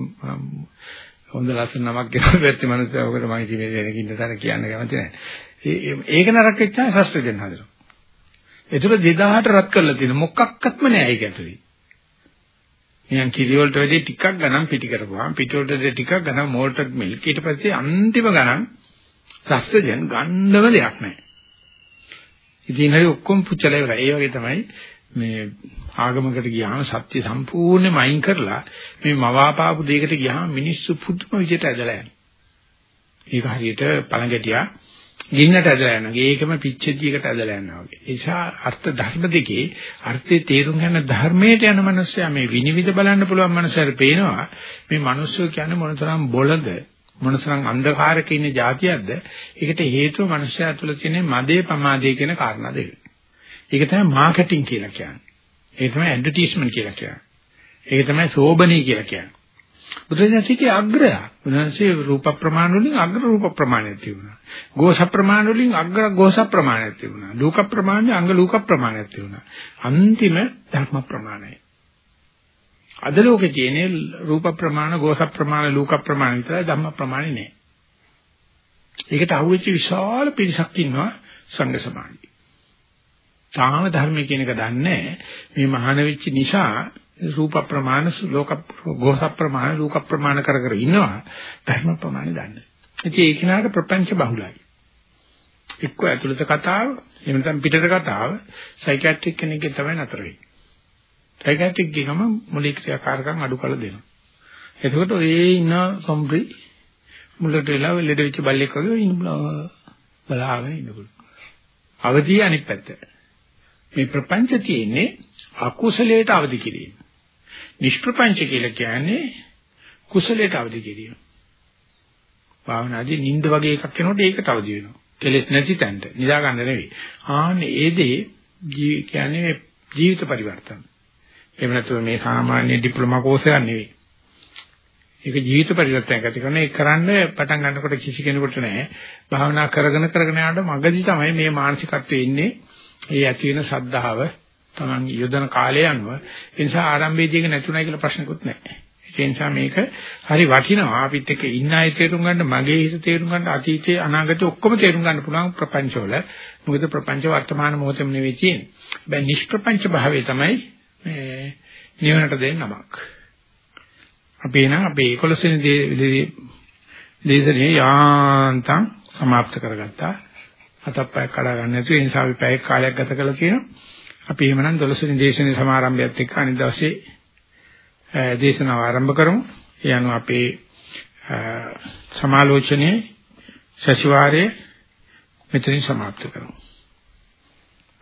හොඳ ලස්සන නමක් ගෙනල්ලා පැත්තේ මනුස්සයා ඔකට මම ඉතින් මේ දෙනකින් තර කියන්න කැමති නැහැ. ඒක නරක වෙච්චා ශස්ත්‍රජන් හදනවා. ඒතර 2000ට රත් කරලා තියෙන මොකක්වත්ම නැහැ ඒක ඇතුලේ. නිකන් කිරි වලට වැඩි ටිකක් ගණන් පිටි කරපුවාම පිටි වලට වැඩි ටිකක් ගණන් මෝල්ටඩ් මිල්ක් ඊට පස්සේ අන්තිම ගණන් ශස්ත්‍රජන් ගන්නම දෙයක් නැහැ. ඉතින් හරි ඔක්කොම පුච්චලා ඉවරයි. ඒ වගේ තමයි මේ ආගමකට ගියාම සත්‍ය සම්පූර්ණයෙන්ම අයින් කරලා මේ මවාපාපු දෙයකට ගියාම මිනිස්සු පුදුම විදිහට ඇදලා යනවා. ඒක හරියට පළඟැටියා ගින්නට ඇදලා යනවා. ඒකම පිච්චෙද්දියකට ඇදලා යනවා වගේ. ඒ නිසා අර්ථ ධර්ම දෙකේ අර්ථේ තේරුම් ගන්න ධර්මයට යන මනුස්සයා මේ විනිවිද බලන්න පුළුවන් මනුස්සයර පේනවා මේ මනුස්සය කියන්නේ මොනතරම් බොළඳ මොනතරම් අන්ධකාරක ඉන්න જાතියක්ද ඒකට හේතුව මනුස්සයා තුළ තියෙන මදේ පමාදේ කියන කාරණා දෙක. ඒක තමයි මාකටිං කියලා කියන්නේ. ඒක තමයි ඇඩ්වර්ටයිස්මන්ට් කියලා කියන්නේ. ඒක තමයි සෝබනී කියලා කියන්නේ. බුදුරජාණන්සේ අග්‍රය. බුදුරජාණන්සේ රූප ප්‍රමාණ වලින් අග්‍ර රූප ප්‍රමාණයක් තිබුණා. ගෝස ප්‍රමාණ වලින් අග්‍ර ගෝස ප්‍රමාණයක් තිබුණා. ලෝක ප්‍රමාණය අංග ලෝක ප්‍රමාණයක් තිබුණා. අන්තිම ධර්ම ප්‍රමාණය. අද ලෝකේ තියෙන රූප ප්‍රමාණ, ගෝස ප්‍රමාණ, ලෝක ප්‍රමාණ විතරයි ධම්ම ප්‍රමාණේ නෑ. ඒකට අහුවෙච්ච විශාල පිරිසක් ඉන්නවා සංඝ සමාජයේ. තාම ධර්මයේ කියන එක දන්නේ මේ මහාන වෙච්ච නිසා රූප ප්‍රමාණ ලෝක ගෝස ප්‍රමාණ ලෝක ප්‍රමාණ කර කර ඉන්නවා ධර්ම ප්‍රමාණ දන්නේ. ඉතින් ඒක නාට ප්‍රපංච බහුලයි. එක්ක ඇතුළත කතාව එහෙම නැත්නම් පිටත කතාව සයිකියාට්‍රික් කෙනෙක්ගෙන් තමයි නතර වෙන්නේ. සයිකියාට්‍රික් ගිහම මොලේ ක්‍රියාකාරකම් අඩු කළ දෙනවා. එතකොට ඒ ඉන්න සොම්බ්‍රි මුලට වෙලා ලෙඩ වෙච්ච බල්ලෙක් වගේ ඉන්න බලාගෙන ඉන්නකොට. අවදිය අනිත් පැත්තට. මේ ප්‍රපංච තියෙන්නේ අකුසලයට අවදි කිරීම. නිෂ්ප්‍රපංච කියලා කියන්නේ කුසලයට අවදි කිරීම. භාවනාදී නිින්ද වගේ එකක් වෙනකොට ඒකට අවදි වෙනවා. කෙලෙස් නැති තැනට නිදා ගන්න නෙවෙයි. ආන්නේ ඒ දේ කියන්නේ ජීවිත පරිවර්තන. එහෙම නැත්නම් මේ සාමාන්‍ය ඩිප්ලෝමා කෝස් එකක් නෙවෙයි. ඒක ජීවිත පරිවර්තනයක් ඇති කරන ඒ කරන්න පටන් ගන්නකොට කිසි කෙනෙකුට නෑ. භාවනා කරගෙන කරගෙන යනකොට මගදී තමයි මේ මානසිකත්වයේ ඉන්නේ ඒ ඇති වෙන ශද්ධාව Taman යොදන කාලය අනුව ඒ නිසා ආරම්භයේදී ඒක නැතුණයි කියලා ප්‍රශ්නකුත් නැහැ. ඒ නිසා මේක හරි වටිනවා අපිත් එක්ක ඉන්න අය තේරුම් ගන්න මගේ හිත තේරුම් ගන්න අතීතයේ අනාගතයේ ඔක්කොම තේරුම් ගන්න පුළුවන් ප්‍රපංචවල මොකද ප්‍රපංච වර්තමාන මොහොතේම නෙවෙයි තියෙන්නේ. බෑ නිෂ්ප්‍රපංච භාවය තමයි මේ නිවනට දෙන නමක්. අපි එන අපේ 11 වෙනි දේශනේ යාන්තම් સમાપ્ત කරගත්තා. අතප්පය කඩා ගන්න නැතුව ඒ නිසා අපි පැය කාලයක් ගත කළා කියනවා. අපි එහෙමනම් 12 වෙනි දේශනේ සමාරම්භයත් එක්ක අනිත් දවසේ දේශනාව ආරම්භ කරමු. ඒ අනුව අපේ සමාලෝචනයේ සතිವಾರයේ මෙතනින් સમાપ્ત කරමු.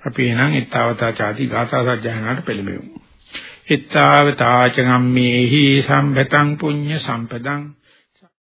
අපි එහෙනම් ඊතාවතා ചാති ගාථා සජ්ජායනාට පෙළඹෙමු. ඊතාවතා ච ගම්මේහි සම්පතං පුඤ්ඤ සම්පදං